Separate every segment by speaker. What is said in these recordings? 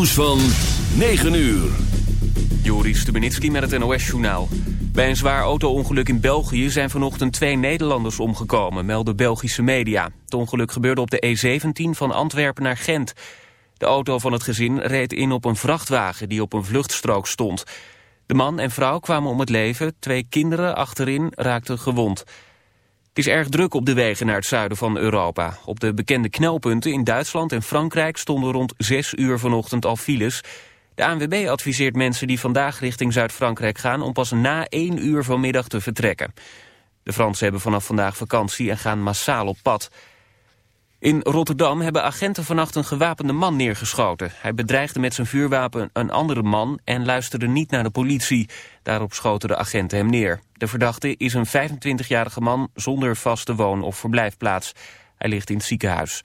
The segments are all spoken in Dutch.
Speaker 1: nieuws van 9 uur.
Speaker 2: Joris Stubenitski met het NOS-journaal. Bij een zwaar auto-ongeluk in België zijn vanochtend twee Nederlanders omgekomen, melden Belgische media. Het ongeluk gebeurde op de E17 van Antwerpen naar Gent. De auto van het gezin reed in op een vrachtwagen die op een vluchtstrook stond. De man en vrouw kwamen om het leven, twee kinderen achterin raakten gewond. Het is erg druk op de wegen naar het zuiden van Europa. Op de bekende knelpunten in Duitsland en Frankrijk stonden rond 6 uur vanochtend al files. De ANWB adviseert mensen die vandaag richting Zuid-Frankrijk gaan... om pas na 1 uur vanmiddag te vertrekken. De Fransen hebben vanaf vandaag vakantie en gaan massaal op pad. In Rotterdam hebben agenten vannacht een gewapende man neergeschoten. Hij bedreigde met zijn vuurwapen een andere man en luisterde niet naar de politie. Daarop schoten de agenten hem neer. De verdachte is een 25-jarige man zonder vaste woon- of verblijfplaats. Hij ligt in het ziekenhuis.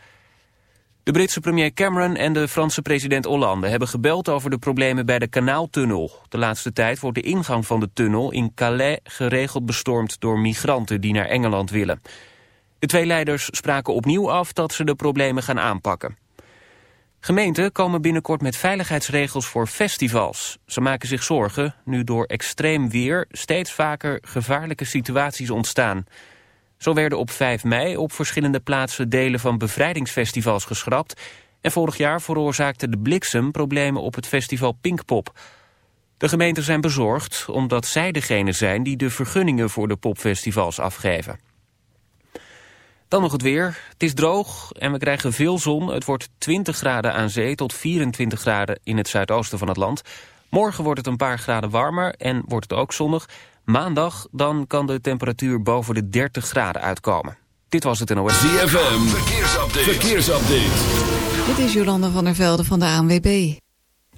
Speaker 2: De Britse premier Cameron en de Franse president Hollande hebben gebeld over de problemen bij de kanaaltunnel. De laatste tijd wordt de ingang van de tunnel in Calais geregeld bestormd door migranten die naar Engeland willen. De twee leiders spraken opnieuw af dat ze de problemen gaan aanpakken. Gemeenten komen binnenkort met veiligheidsregels voor festivals. Ze maken zich zorgen nu door extreem weer steeds vaker gevaarlijke situaties ontstaan. Zo werden op 5 mei op verschillende plaatsen delen van bevrijdingsfestivals geschrapt... en vorig jaar veroorzaakte de bliksem problemen op het festival Pinkpop. De gemeenten zijn bezorgd omdat zij degene zijn die de vergunningen voor de popfestivals afgeven. Dan nog het weer. Het is droog en we krijgen veel zon. Het wordt 20 graden aan zee tot 24 graden in het zuidoosten van het land. Morgen wordt het een paar graden warmer en wordt het ook zonnig. Maandag dan kan de temperatuur boven de 30 graden uitkomen. Dit was het NOS.
Speaker 1: ZFM, verkeersupdate. verkeersupdate.
Speaker 3: Dit is Jolanda van der Velde van de ANWB.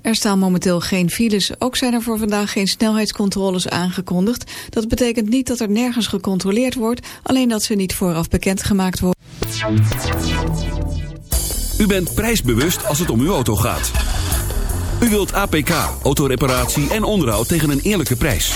Speaker 3: Er staan momenteel geen files. Ook zijn er voor vandaag geen snelheidscontroles aangekondigd. Dat betekent niet dat er nergens gecontroleerd wordt, alleen dat ze niet vooraf bekendgemaakt worden.
Speaker 1: U bent prijsbewust als het om uw auto gaat. U wilt APK, autoreparatie en onderhoud tegen een eerlijke prijs.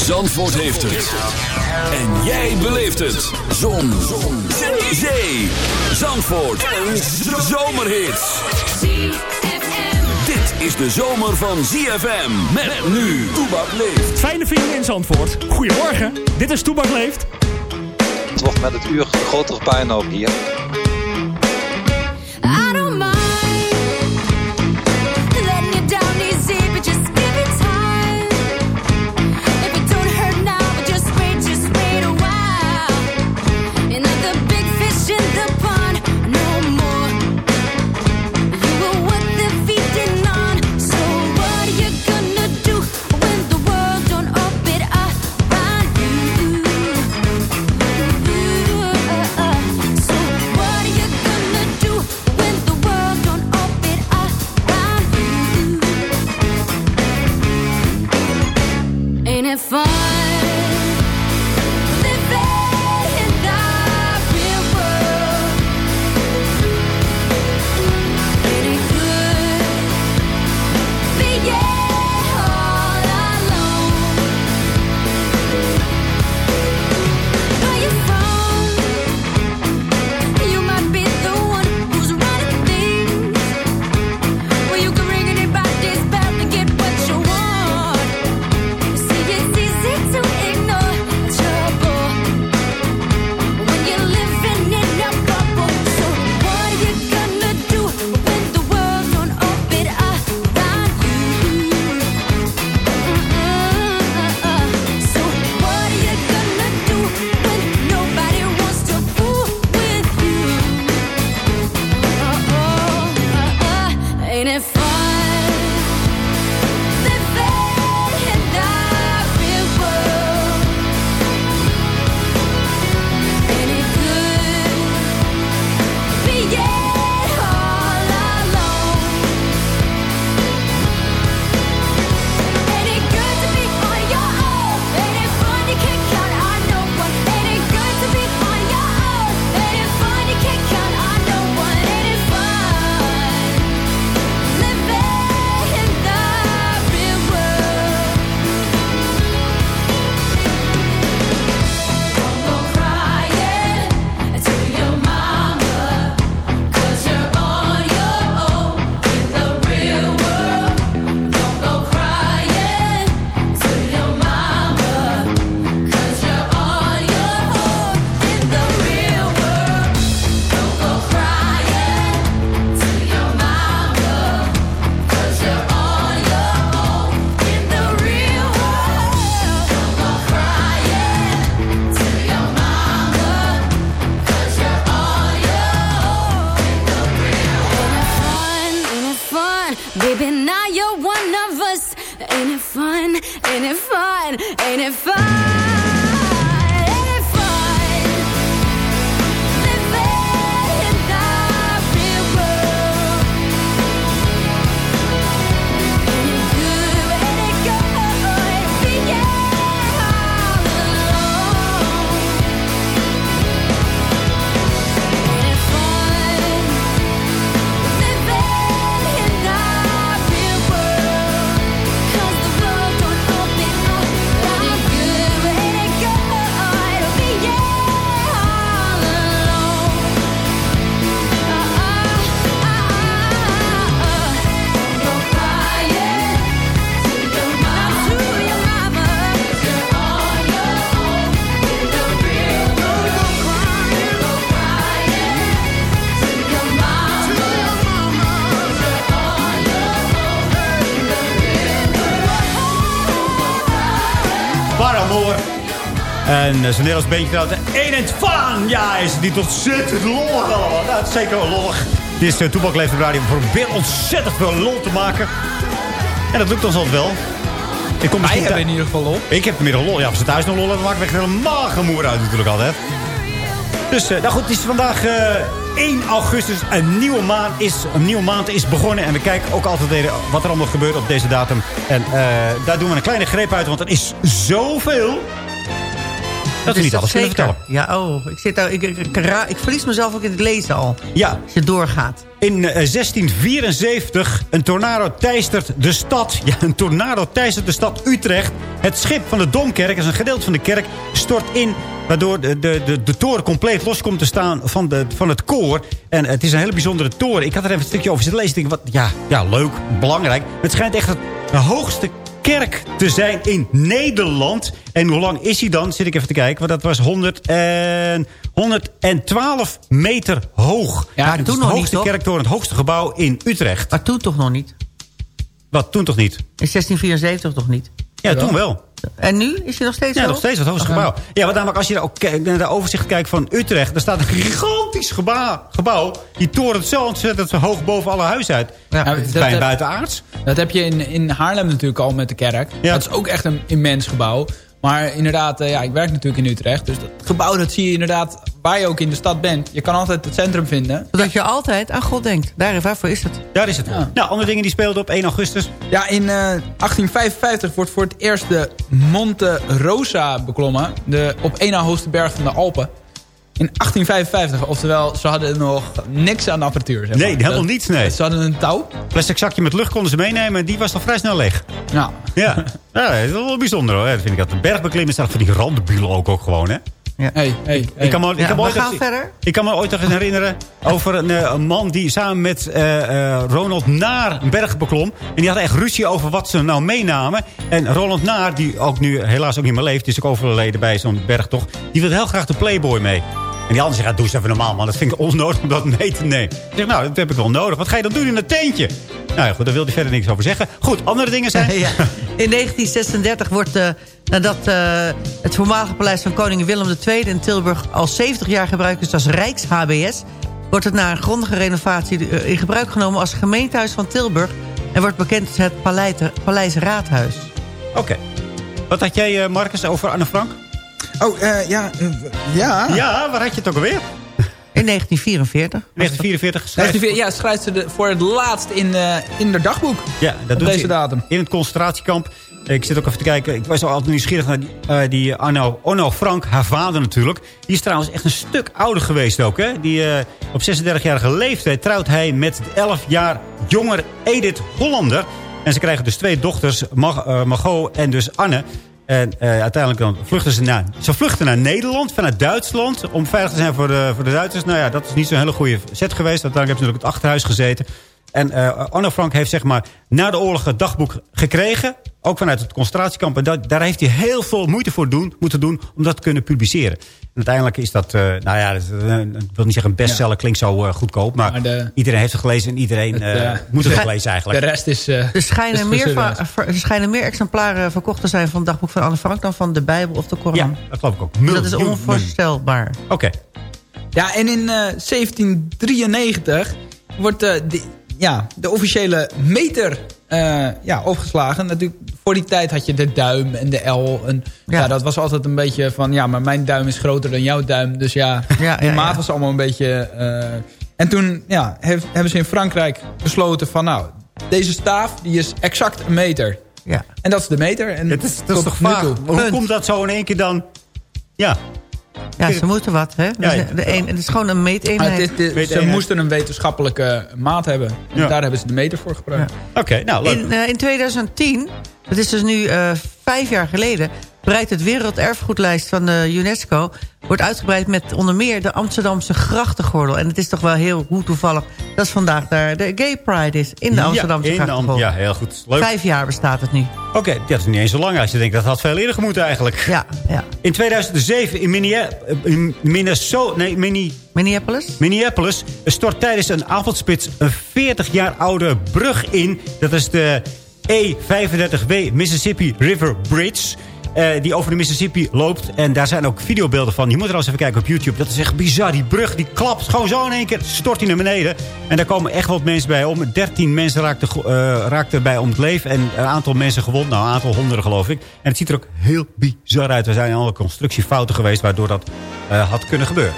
Speaker 1: Zandvoort heeft het. En jij beleeft het. Zon. Zon. Zee. Zee. Zandvoort. Een zomerhit. Dit is de zomer van ZFM. Met nu. Toebak leeft.
Speaker 4: Fijne vrienden in Zandvoort. Goedemorgen. Dit is Toebak leeft.
Speaker 5: Het wordt met het uur grotere puinhoop hier.
Speaker 6: En uh, zo'n Nederlands beentje de 1 en van. Ja, is het niet ontzettend lollig allemaal. Nou, het is zeker wel lollig. Dit is uh, Toepak Leeft Radio voor weer ontzettend veel lol te maken. En dat lukt ons altijd wel. Ik kom
Speaker 7: Wij hebben in ieder geval lol.
Speaker 6: Ik heb meer lol. Ja, als ze thuis nog lol hebben, maakt het echt helemaal gemoer uit natuurlijk altijd. Dus, eh, nou goed, het is vandaag eh, 1 augustus. Een nieuwe, maand is, een nieuwe maand is begonnen. En we kijken ook altijd weer wat er allemaal gebeurt op deze datum. En eh, daar doen we een kleine greep uit, want er is zoveel... Dat we
Speaker 8: Dus
Speaker 6: niet alles kunnen vertellen.
Speaker 8: Ja, oh, ik, zit daar, ik, ik, ik verlies mezelf ook in het lezen al.
Speaker 6: Ja,
Speaker 8: Als je doorgaat.
Speaker 6: in eh, 1674 een tornado teistert de stad. Ja, een tornado teistert de stad Utrecht. Het schip van de Domkerk, is een gedeelte van de kerk, stort in. Waardoor de, de, de, de toren compleet los komt te staan van, de, van het koor. En het is een hele bijzondere toren. Ik had er even een stukje over zitten lezen. Ik denk, wat, ja, ja, leuk, belangrijk. Het schijnt echt het, hoogste kerk te zijn in Nederland. En hoe lang is hij dan? Zit ik even te kijken. Want dat was 100 en, 112 meter hoog.
Speaker 7: Ja,
Speaker 8: toen nog niet,
Speaker 6: hoogste
Speaker 8: toch?
Speaker 6: kerktoren, het hoogste gebouw in Utrecht.
Speaker 8: Maar toen toch nog niet?
Speaker 6: Wat, toen toch niet?
Speaker 8: In 1674 toch niet?
Speaker 6: Ja, toen wel.
Speaker 8: En nu? Is hij nog steeds
Speaker 6: Ja,
Speaker 8: zo?
Speaker 6: nog steeds het hoogste gebouw. Ja, want namelijk als je ook naar de overzicht kijkt van Utrecht... daar staat een gigantisch gebouw. gebouw. Die torent zo ontzettend hoog boven alle huizen uit.
Speaker 8: Ja.
Speaker 6: Is
Speaker 7: dat,
Speaker 6: bijna buitenaards.
Speaker 7: dat heb je in, in Haarlem natuurlijk al met de kerk.
Speaker 6: Ja.
Speaker 7: Dat is ook echt een immens gebouw. Maar inderdaad, eh, ja, ik werk natuurlijk in Utrecht. Dus dat gebouw dat zie je inderdaad waar je ook in de stad bent. Je kan altijd het centrum vinden.
Speaker 8: Zodat je altijd aan God denkt. Daar, waarvoor is het?
Speaker 6: Daar is het.
Speaker 7: Ja.
Speaker 6: Nou, andere dingen die speelden op 1 augustus.
Speaker 7: Ja, in eh, 1855 wordt voor het eerst de Monte Rosa beklommen. De op één na hoogste berg van de Alpen. In 1855, oftewel ze hadden nog niks aan de apparatuur. Zeg maar.
Speaker 6: Nee, helemaal niets, nee.
Speaker 7: Ze hadden een touw.
Speaker 6: Plastic zakje met lucht konden ze meenemen. En die was toch vrij snel leeg.
Speaker 7: Nou,
Speaker 6: Ja, ja dat is wel bijzonder hoor. Dat vind ik dat. Een bergbeklimmen staat voor die randebielen ook, ook gewoon, hè?
Speaker 8: Ja.
Speaker 7: hey, hey, hey.
Speaker 6: Ik kan me, ik
Speaker 8: Ja,
Speaker 6: kan me
Speaker 8: we
Speaker 6: ooit
Speaker 8: gaan
Speaker 6: nog-
Speaker 8: verder.
Speaker 6: Ik kan me ooit nog eens herinneren over een, eh, een man die samen met eh, eh, Ronald Naar een berg beklom. En die had echt ruzie over wat ze nou meenamen. En Ronald Naar, die ook nu helaas ook niet meer leeft, die is ook overleden bij zo'n bergtocht. Die wilde heel graag de Playboy mee. En die ander zegt, ja, doe eens even normaal man. Dat vind ik onnodig om dat mee te nemen. Ik zeg, nou, dat heb ik wel nodig. Wat ga je dan doen in een tentje? Nou ja, goed, daar wil hij verder niks over zeggen. Goed, andere dingen zijn...
Speaker 8: Ja. In 1936 wordt, eh, nadat eh, het voormalige paleis van koning Willem II in Tilburg al 70 jaar gebruikt is als Rijks-HBS, wordt het na een grondige renovatie eh, in gebruik genomen als gemeentehuis van Tilburg en wordt bekend als het Paleis, Paleis Raadhuis.
Speaker 6: Oké. Wat had jij, Marcus, over Anne Frank?
Speaker 7: Oh, eh, ja. eh, ja.
Speaker 6: Ja, waar had je het ook alweer?
Speaker 8: In 1944.
Speaker 6: 1944 geschreven.
Speaker 7: Schrijft- Ja, schrijft ze de, voor het laatst in, eh in haar dagboek.
Speaker 6: Ja, dat
Speaker 7: Op
Speaker 6: doet
Speaker 7: deze
Speaker 6: ze
Speaker 7: datum.
Speaker 6: In het concentratiekamp. Ik zit ook even te kijken. Ik was al altijd nieuwsgierig naar die, eh, die Arno, Onno Frank, haar vader natuurlijk. Die is trouwens echt een stuk ouder geweest ook. Hè? Die, eh, op 36-jarige leeftijd trouwt hij met 11 jaar jonger Edith Hollander. En ze krijgen dus twee dochters, Mag, Margot en dus Anne. En eh, uiteindelijk dan vluchten ze naar... Ze vluchten naar Nederland vanuit Duitsland... om veilig te zijn voor de, voor de Duitsers. Nou ja, dat is niet zo'n hele goede set geweest. Uiteindelijk hebben ze natuurlijk het achterhuis gezeten. En eh Anne Frank heeft zeg maar na de oorlog het dagboek gekregen. Ook vanuit het concentratiekamp. En dat, daar heeft hij heel veel moeite voor doen, moeten doen om dat te kunnen publiceren. Uiteindelijk is dat, eh, nou ja, dat, eh, ik wil niet zeggen een bestseller, klinkt zo eh, goedkoop. Maar,
Speaker 7: Maar de-
Speaker 6: iedereen heeft het gelezen en iedereen
Speaker 7: Het,
Speaker 6: moet het lezen eigenlijk.
Speaker 7: De rest is... eh,
Speaker 8: Er schijnen,
Speaker 7: is
Speaker 8: meer,
Speaker 7: gezeur.
Speaker 8: va- ver- er schijnen meer exemplaren verkocht te zijn van het dagboek van Anne Frank... dan van de Bijbel of de Koran.
Speaker 6: ja, dat geloof ik ook.
Speaker 8: Dus dat is onvoorstelbaar.
Speaker 6: Oké.
Speaker 7: Ja, en in eh, 1793 wordt de, ja, de officiële meter eh, ja, opgeslagen. Natuurlijk, voor die tijd had je de duim en de L. En, ja.
Speaker 8: Ja.
Speaker 7: dat was altijd een beetje van... Ja, maar mijn duim is groter dan jouw duim. Dus ja,
Speaker 8: Ja, ja,
Speaker 7: maat
Speaker 8: ja.
Speaker 7: was allemaal een beetje... eh, en toen ja, heeft, hebben ze in Frankrijk besloten van... Nou, deze staaf die is exact een meter.
Speaker 8: Ja.
Speaker 7: En dat is de meter. En
Speaker 6: Het is, dat is toch
Speaker 7: toe.
Speaker 6: Hoe komt dat zo in één keer dan? Ja,
Speaker 8: ja, ze moeten wat. Hè?
Speaker 6: Ja, ja.
Speaker 8: De een, het is gewoon een
Speaker 7: het
Speaker 8: meeteenheid.
Speaker 7: is,
Speaker 6: Weet
Speaker 7: ze moesten een wetenschappelijke maat hebben. En
Speaker 6: Ja.
Speaker 7: daar hebben ze de meter voor gebruikt.
Speaker 6: oké. nou, leuk.
Speaker 8: In, eh, in 2010, dat is dus nu eh, vijf jaar geleden... bereidt het Werelderfgoedlijst van de UNESCO... wordt uitgebreid met onder meer de Amsterdamse grachtengordel. En het is toch wel heel hoe toevallig... dat vandaag daar de Gay Pride is in de Amsterdamse
Speaker 6: ja, in de Am-
Speaker 8: grachtengordel.
Speaker 6: Ja, heel goed. Leuk.
Speaker 8: Vijf jaar bestaat het nu.
Speaker 6: Oké, dat is niet eens zo lang als je denkt. Dat had veel eerder gemoeten eigenlijk.
Speaker 8: Ja, ja.
Speaker 6: In 2007 in, Minne in Minnesota... Nee.
Speaker 8: Minneapolis?
Speaker 6: Minneapolis stort tijdens een avondspits een 40 jaar oude brug in. Dat is de E35W Mississippi River Bridge. Eh, die over de Mississippi loopt. En daar zijn ook videobeelden van. Je moet er eens even kijken op YouTube. Dat is echt bizar. Die brug die klapt gewoon zo in één keer. Stort hij naar beneden. En daar komen echt wat mensen bij om. 13 mensen raakten, ge- eh, erbij om het leven. En een aantal mensen gewond. Nou, een aantal honderden geloof ik. En het ziet er ook heel bizar uit. Er zijn alle constructiefouten geweest waardoor dat eh, had kunnen gebeuren.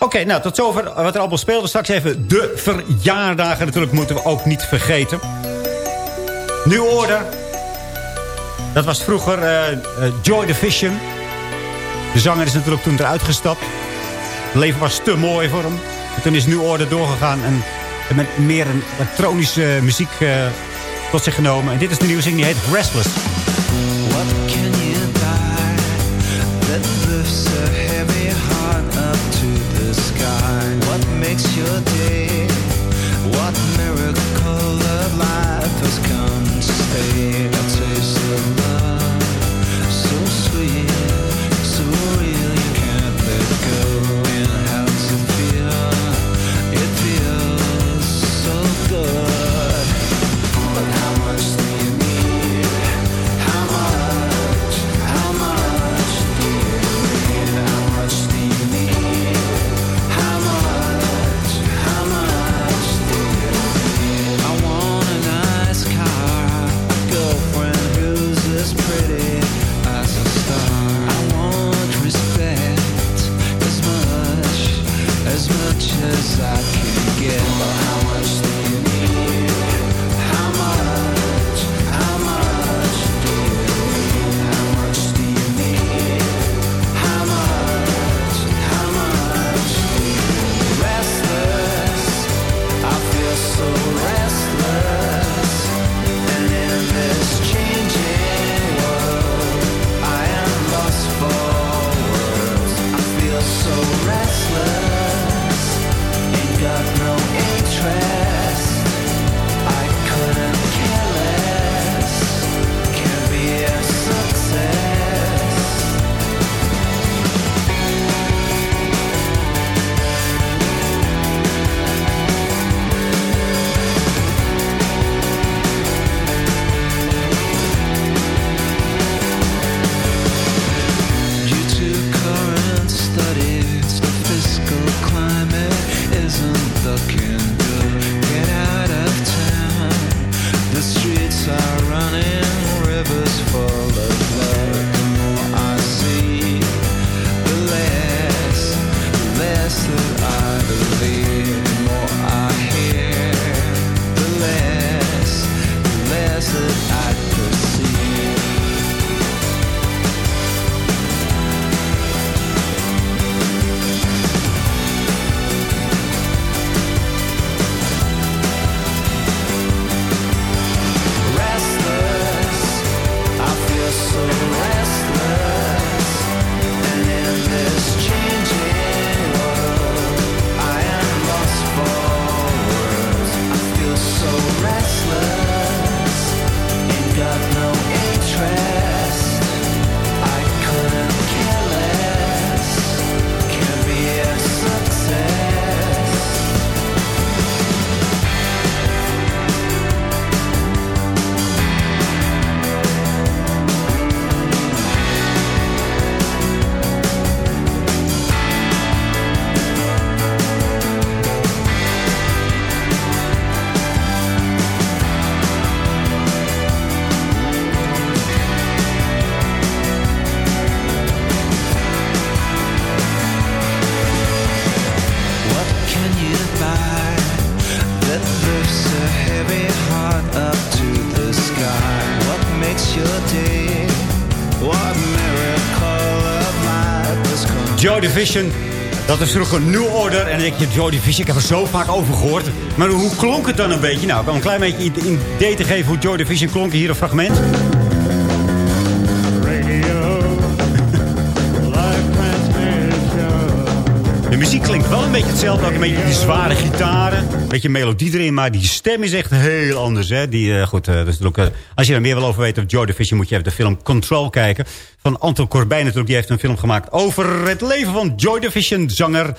Speaker 6: Oké, nou, tot zover wat er allemaal speelde. Straks even de verjaardagen. Natuurlijk moeten we ook niet vergeten. New Order. Dat was vroeger eh, eh, Joy Division. De zanger is natuurlijk toen eruit gestapt. Het leven was te mooi voor hem. En toen is New Order doorgegaan en met meer een elektronische muziek eh, tot zich genomen. En dit is de nieuwe zing, die heet Restless.
Speaker 9: What can you buy that lifts a heavy heart up to the sky? What makes your day? What miracle of life has come to stay?
Speaker 6: Dat is vroeger New Order. En dan denk je, Joy Division, ik heb er zo vaak over gehoord. Maar hoe klonk het dan een beetje? Nou, ik kan een klein beetje een idee te geven hoe Joy Division klonk. Hier een fragment. Muziek klinkt wel een beetje hetzelfde. Ook een beetje die zware gitaren. Een beetje melodie erin. Maar die stem is echt heel anders. Hè? Die, eh, goed, eh, dus ook, eh, als je er meer wil over weten over Joy Division... moet je even de film Control kijken. Van Anton Corbijn natuurlijk. Die heeft een film gemaakt over het leven van Joy Division zanger...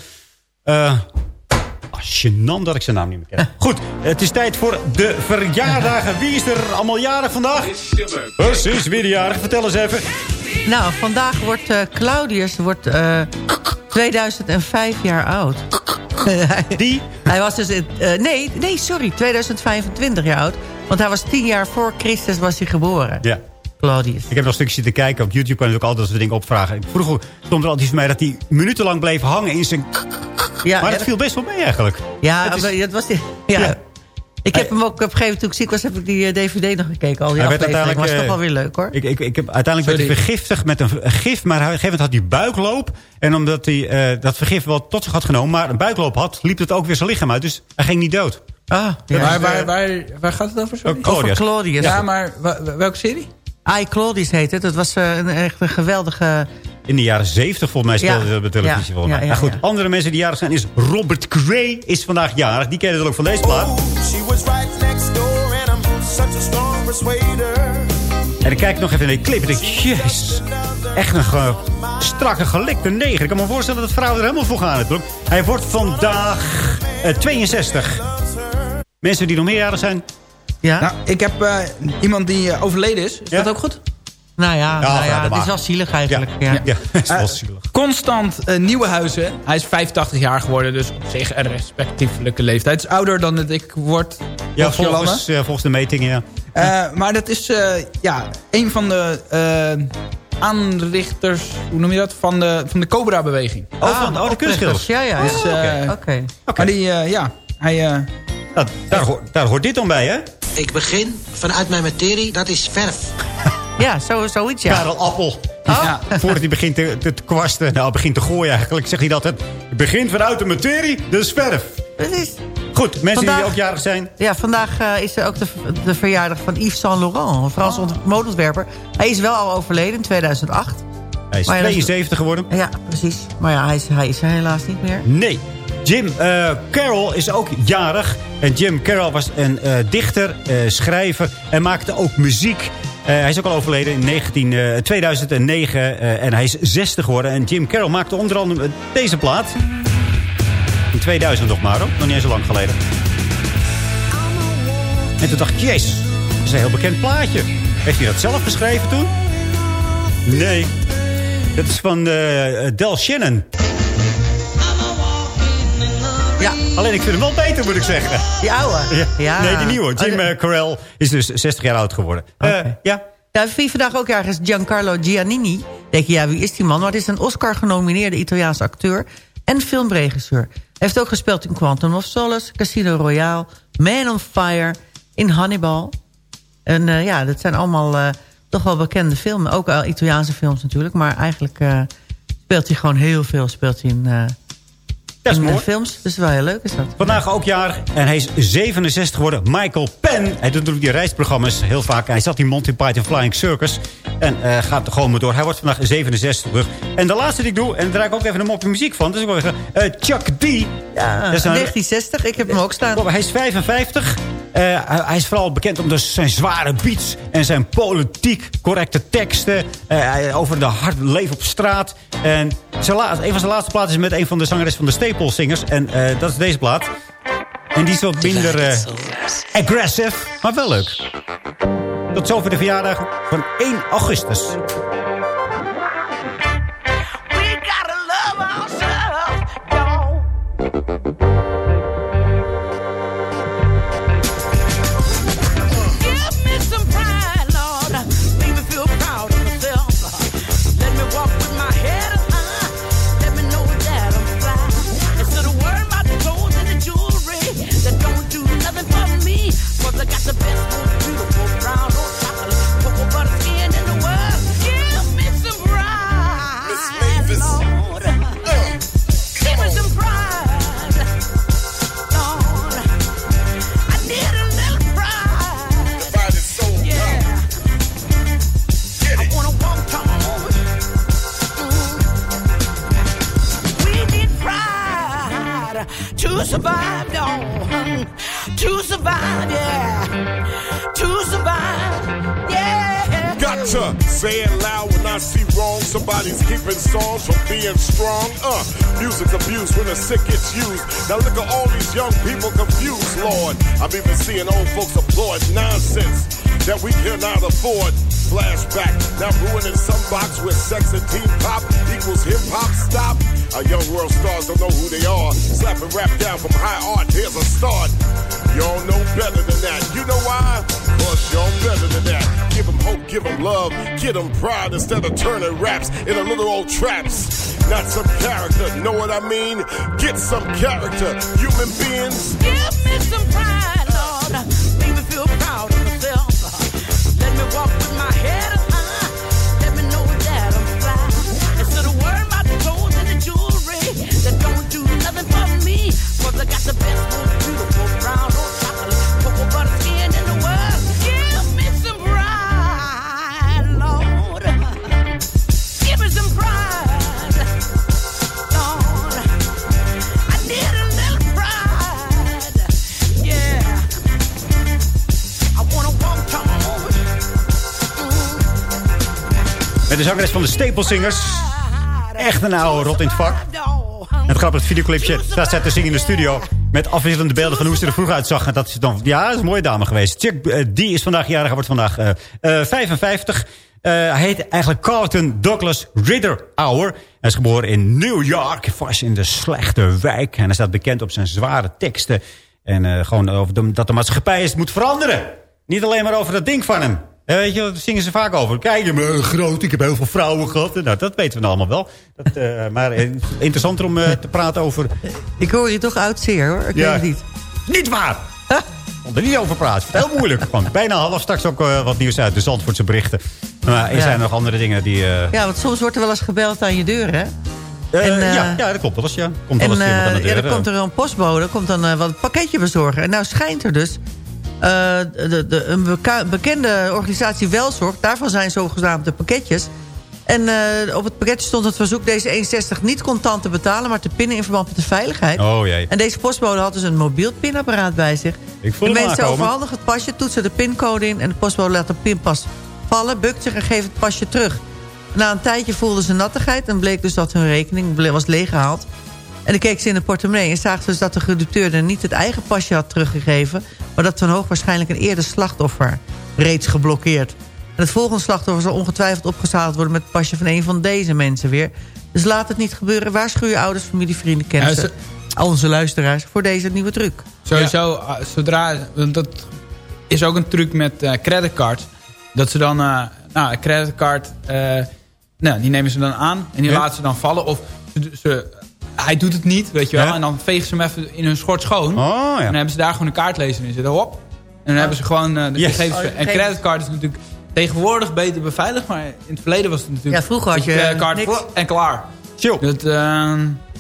Speaker 6: eh gênant dat ik zijn naam niet meer ken. Goed, het is tijd voor de verjaardagen. Wie is er allemaal jarig vandaag? Precies, wie de jarig? Vertel eens even.
Speaker 8: Nou, vandaag wordt eh, Claudius wordt, eh, 2005 jaar oud.
Speaker 6: Die?
Speaker 8: Hij was dus... in- eh, nee, nee, sorry. 2025 jaar oud. Want hij was 10 jaar voor Christus was hij geboren.
Speaker 6: Ja.
Speaker 8: Claudius.
Speaker 6: Ik heb nog een stukje zitten kijken. Op YouTube kan je ook altijd dat soort dingen opvragen. Vroeger stond er altijd iets van mij dat hij minutenlang bleef hangen in zijn...
Speaker 8: Ja,
Speaker 6: maar
Speaker 8: ja,
Speaker 6: dat viel best wel mee eigenlijk.
Speaker 8: Ja,
Speaker 6: Het is-
Speaker 8: dat was... die- Ja.
Speaker 6: Ja.
Speaker 8: Ik heb hem ook op een gegeven moment toen ik ziek was... heb ik die eh, DVD nog gekeken. Al die
Speaker 6: Hij
Speaker 8: afleveringen. Was toch
Speaker 6: eh,
Speaker 8: wel weer leuk hoor.
Speaker 6: Ik, ik, ik heb, uiteindelijk werd hij vergiftigd met een gif. Maar hij- op een gegeven moment had hij buikloop. En omdat hij eh, dat vergif wel tot zich had genomen... maar een buikloop had, liep het ook weer zijn lichaam uit. Dus hij ging niet dood.
Speaker 8: Ah, ja.
Speaker 7: waar, waar, waar, waar gaat het over? Sorry?
Speaker 6: Ook Claudius.
Speaker 8: Over Claudius.
Speaker 7: Ja, maar welke serie?
Speaker 8: I, Claudius heet het. Dat was eh, een, echt een geweldige...
Speaker 6: In de jaren 70 volgens mij speelde
Speaker 8: Ja.
Speaker 6: op de televisie.
Speaker 8: Ja.
Speaker 6: volgens mij.
Speaker 8: Ja, ja,
Speaker 6: maar goed,
Speaker 8: ja.
Speaker 6: andere mensen die jarig zijn is Robert Gray is vandaag jarig. Die kennen het ook van deze plaat.
Speaker 10: She was right next door and I'm such a strong persuader.
Speaker 6: En dan kijk ik nog even naar die clip en denk ik, jezus. Echt een ge- strakke, gelikte neger. Ik kan me voorstellen dat vrouwen er helemaal voor gaan natuurlijk. Hij wordt vandaag eh, 62. Mensen die nog meerjarig zijn.
Speaker 8: Ja?
Speaker 7: Nou, ik heb eh, iemand die eh, overleden is. Is
Speaker 6: Ja?
Speaker 7: dat ook goed?
Speaker 8: nou ja, nou
Speaker 6: ja,
Speaker 8: ja,
Speaker 6: dat
Speaker 8: het is wel zielig eigenlijk. Ja.
Speaker 6: Ja, ja, dat is wel
Speaker 7: Eh,
Speaker 6: zielig.
Speaker 7: Constant uh, Nieuwenhuizen. Hij is 85 jaar geworden, dus op zich een respectieflijke leeftijd. Hij is ouder dan dat ik word.
Speaker 6: Ja,
Speaker 7: volgens
Speaker 6: volgens, ja, de metingen, ja.
Speaker 7: Eh, maar dat is eh, ja, een van de aanrichters, hoe noem je dat, van de, van de Cobra-beweging.
Speaker 6: Oh, van, oh de kunstschilders.
Speaker 8: Ja, ja.
Speaker 7: Dus,
Speaker 8: ja.
Speaker 7: eh,
Speaker 8: Oké.
Speaker 7: Maar die, eh, ja, hij... eh,
Speaker 6: Nou, daar, hoort, daar hoort dit dan bij, hè?
Speaker 11: Ik begin vanuit mijn materie, dat is verf.
Speaker 8: Ja, zo, zoiets, ja.
Speaker 6: Karel Appel.
Speaker 8: Oh.
Speaker 7: ja,
Speaker 6: Voordat hij begint te, te, te kwasten, nou, begint te gooien eigenlijk, zegt hij dat het begint vanuit de materie, de verf.
Speaker 8: Precies.
Speaker 6: Goed, mensen
Speaker 8: Vandaag-
Speaker 6: die ook jarig zijn.
Speaker 8: Ja, vandaag eh, is er ook de, de verjaardag van Yves Saint Laurent, een Frans modeontwerper. Hij is wel al overleden in 2008.
Speaker 6: Hij is
Speaker 8: Maar ja, dat is-
Speaker 6: 72 geworden.
Speaker 8: Ja, precies. Maar ja, hij is, hij is er helaas niet meer.
Speaker 6: Nee. Jim eh, Carroll is ook jarig. En Jim Carroll was een eh, dichter, eh, schrijver en maakte ook muziek. Hij is ook al overleden in 19, eh, 2009 eh, en hij is 60 geworden. En Jim Carroll maakte onder andere deze plaat. In 2000 nog maar, hoor. nog niet eens zo lang geleden. En toen dacht ik, jezus, dat is een heel bekend plaatje. Heeft hij dat zelf geschreven toen? Nee. Dat is van Del Shannon.
Speaker 8: Ja,
Speaker 6: Alleen ik vind hem wel beter, moet ik zeggen.
Speaker 8: die oude.
Speaker 6: Ja.
Speaker 8: Ja.
Speaker 6: Nee, die nieuwe. Jim
Speaker 8: Oh, de-
Speaker 6: eh, is dus 60 jaar oud geworden. Eh,
Speaker 8: Oké.
Speaker 6: ja.
Speaker 8: Ja, wie vandaag ook ergens Giancarlo Giannini. denk je, ja, wie is die man? Maar het is een Oscar-genomineerde Italiaanse acteur en filmregisseur. Hij heeft ook gespeeld in Quantum of Solace, Casino Royale, Man on Fire, in Hannibal. En eh, ja, dat zijn allemaal eh, toch wel bekende films. Ook al Italiaanse films natuurlijk. Maar eigenlijk eh, speelt hij gewoon heel veel speelt hij in, eh,
Speaker 6: Dat is mooi.
Speaker 8: films. Dus wel heel leuk is dat.
Speaker 6: Vandaag ook jarig. En hij is 67 geworden. Michael Penn. Hij doet natuurlijk die reisprogramma's heel vaak. Hij zat in Monty Python Flying Circus. En eh, gaat er gewoon maar door. Hij wordt vandaag 67 terug. En de laatste die ik doe. En daar draai ik ook even een mopje muziek van. Dus ik wil even... eh, Chuck D.
Speaker 8: Ja,
Speaker 6: Dat is een-
Speaker 8: 1960. Ik heb hem ook staan.
Speaker 6: Hij is 55. Eh, hij, is vooral bekend om dus zijn zware beats en zijn politiek correcte teksten. eh, over de hard leven op straat. En zijn laatste, een van zijn laatste platen is met een van de zangeres van de Staple Singers. En eh, dat is deze plaat. En die is wat minder aggressive, maar wel leuk. Tot zover de verjaardag van 1 augustus.
Speaker 12: Wrong. Keeping songs from being strong. Uh, music's abused when the sick gets used. Now look at all these young people confused, Lord. I've even seeing old folks applaud nonsense that we cannot afford. Flashback, now ruining some box with sex and teen pop equals hip hop. Stop. Our young world stars don't know who they are. Slapping rap down from high art, here's a start. You all know better than that. You know why? Cause you're better than that. Give them hope, give them love, give them pride instead of turning raps into little old traps. Not some character, know what I mean? Get some character, human beings.
Speaker 13: Give me some pride,
Speaker 6: de zangeres van de Staplesingers. Echt een oude rot in het vak. En het grappige videoclipje. Staat zij te zingen in de studio. Met afwisselende beelden van hoe ze er vroeger uitzag. En dat is dan, ja, dat is een mooie dame geweest. Chuck eh, D is vandaag jarig. Wordt vandaag eh, eh, 55. Eh, hij heet eigenlijk Carlton Douglas Ridderauer. Hij is geboren in New York. Vast in de slechte wijk. En hij staat bekend op zijn zware teksten. En gewoon over dat de maatschappij is moet veranderen. Niet alleen maar over dat ding van hem. Eh, weet je, daar zingen ze vaak over. Kijk, ik ben groot, ik heb heel veel vrouwen gehad. Nou, dat weten we allemaal wel. Dat, eh, maar interessanter om eh, te praten over...
Speaker 8: Ik hoor je toch oud zeer, hoor. Ik
Speaker 6: Ja.
Speaker 8: weet het niet.
Speaker 6: Niet waar! Om er niet over praten. Het is heel moeilijk. Gewoon bijna half straks ook wat nieuws uit de Zandvoortse berichten. Maar er
Speaker 8: Ja.
Speaker 6: zijn nog andere dingen die...
Speaker 8: Ja, want soms wordt er wel eens gebeld aan je deur, hè? en,
Speaker 6: ja, ja, dat klopt wel eens. Ja. Komt wel
Speaker 8: En
Speaker 6: eens iemand aan de
Speaker 8: eh, ja,
Speaker 6: deur.
Speaker 8: dan komt er een postbode, komt dan wat pakketje bezorgen. En nou schijnt er dus... eh, de, de, een bekende organisatie Welzorg, daarvan zijn zogenaamde pakketjes. En eh, op het pakketje stond het verzoek deze 1,60 niet contant te betalen... maar te pinnen in verband met de veiligheid.
Speaker 6: Oh jee.
Speaker 8: En deze postbode had dus een mobiel pinapparaat bij zich.
Speaker 6: Ik voel
Speaker 8: de mensen
Speaker 6: aankomen.
Speaker 8: overhandigen het pasje, toetsen de pincode in... en de postbode laat de pinpas vallen, bukt zich en geeft het pasje terug. Na een tijdje voelden ze nattigheid en bleek dus dat hun rekening was leeggehaald. En dan keek ze in de portemonnee en zagen ze dus dat de gedupeerde niet het eigen pasje had teruggegeven... maar dat van hoogwaarschijnlijk een eerder slachtoffer reeds geblokkeerd. En het volgende slachtoffer zal ongetwijfeld opgezadeld worden... met het pasje van een van deze mensen weer. Dus laat het niet gebeuren. Waarschuw je ouders, familie, vrienden, kennissen...
Speaker 7: Ja,
Speaker 8: al onze luisteraars voor deze nieuwe truc.
Speaker 7: Sowieso, ah, zodra... Want dat is ook een truc met eh creditcards. Dat ze dan... eh nou, een creditcard... eh, nou, die nemen ze dan aan. En die
Speaker 6: Ja.
Speaker 7: laten ze dan vallen. Of ze, ze- hij doet het niet, weet je wel.
Speaker 6: Ja.
Speaker 7: En dan vegen ze hem even in hun schort schoon.
Speaker 6: Oh,
Speaker 7: En
Speaker 6: ja.
Speaker 7: dan hebben ze daar gewoon een kaartlezer in zitten. Hop. En dan hebben ze gewoon eh, de
Speaker 6: Yes.
Speaker 7: gegevens.
Speaker 8: Oh,
Speaker 7: en creditcard is natuurlijk tegenwoordig beter beveiligd. Maar in het verleden was het natuurlijk...
Speaker 8: Ja, vroeger had je niks.
Speaker 7: flop en klaar.
Speaker 6: Chill.
Speaker 7: Dat, eh,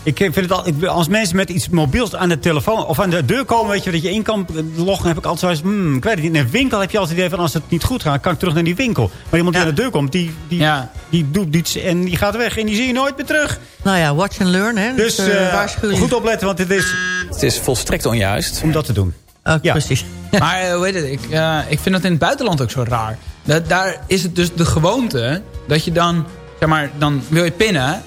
Speaker 6: Ik vind het al, ik, als mensen met iets mobiels aan de telefoon of aan de deur komen, weet je, dat je in kan loggen, heb ik altijd zo eens, hmm, ik weet het niet. In een winkel heb je altijd het idee van, als het niet goed gaat, kan ik terug naar die winkel. Maar iemand die
Speaker 7: Ja.
Speaker 6: aan de deur komt, die, die,
Speaker 7: Ja.
Speaker 6: die doet iets en die gaat weg en die zie je nooit meer terug.
Speaker 8: Nou ja, watch and learn, hè.
Speaker 6: Dus
Speaker 8: eh,
Speaker 6: eh,
Speaker 8: je.
Speaker 6: goed opletten, want het is
Speaker 14: Het is volstrekt onjuist.
Speaker 6: om dat te doen.
Speaker 8: Oh,
Speaker 6: Ja.
Speaker 8: Precies.
Speaker 7: Maar eh, hoe heet het, ik, eh, ik vind dat in het buitenland ook zo raar. Dat, daar is het dus de gewoonte dat je dan, zeg maar, dan wil je pinnen.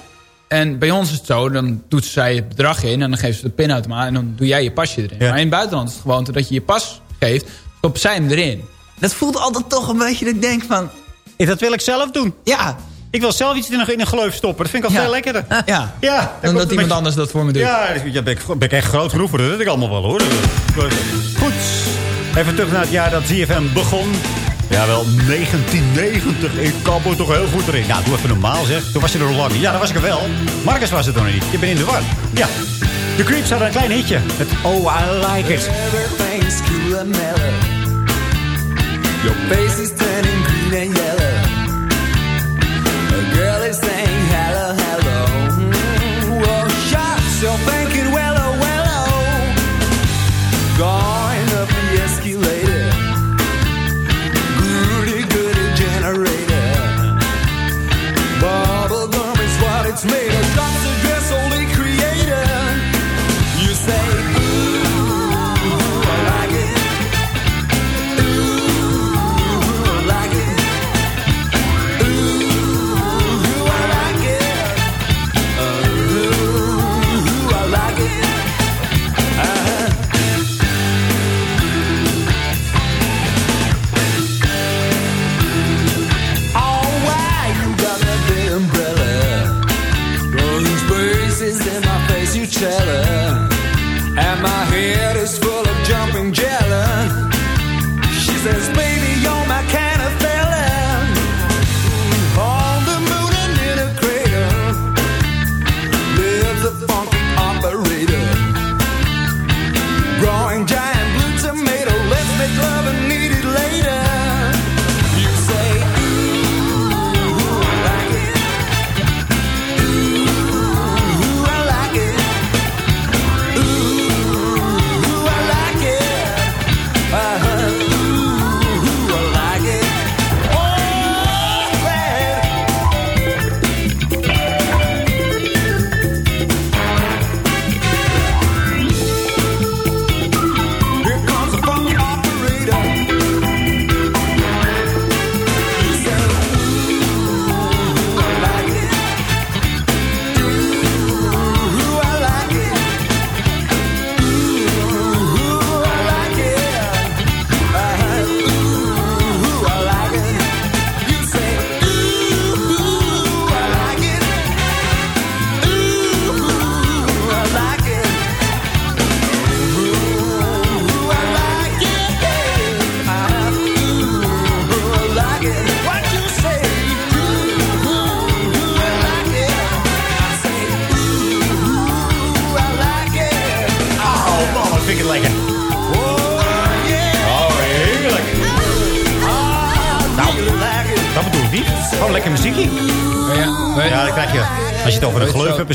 Speaker 7: En bij ons is het zo, dan doet zij het bedrag in en dan geeft ze de pinautomaat en dan doe jij je pasje erin.
Speaker 6: Ja.
Speaker 7: Maar in het buitenland is het gewoonte dat je je pas geeft, stoppen zij hem erin. Dat voelt altijd toch een beetje dat ik denk van,
Speaker 6: Eh, Dat wil ik zelf doen.
Speaker 7: ja,
Speaker 6: Ik wil zelf iets in een, in een gleuf stoppen. Dat vind ik al
Speaker 7: Ja.
Speaker 6: veel lekkerder.
Speaker 7: ja.
Speaker 6: Ja,
Speaker 7: dan dat iemand
Speaker 6: beetje-
Speaker 7: anders dat voor me doet.
Speaker 6: Ja, ja ben, ik, ben ik echt groot genoeg voor. Dat weet ik allemaal wel hoor. Goed. Even terug naar het jaar dat ZFM begon. Jawel, 1990. Ik kan er toch heel goed erin. Ja, doe even normaal zeg. Toen was je er nog lang. Ja, dat was ik er wel. Marcus was het nog niet. Je bent in de war. Ja. De Creeps hadden een klein hitje. Met Oh, I Like It.
Speaker 10: Your face is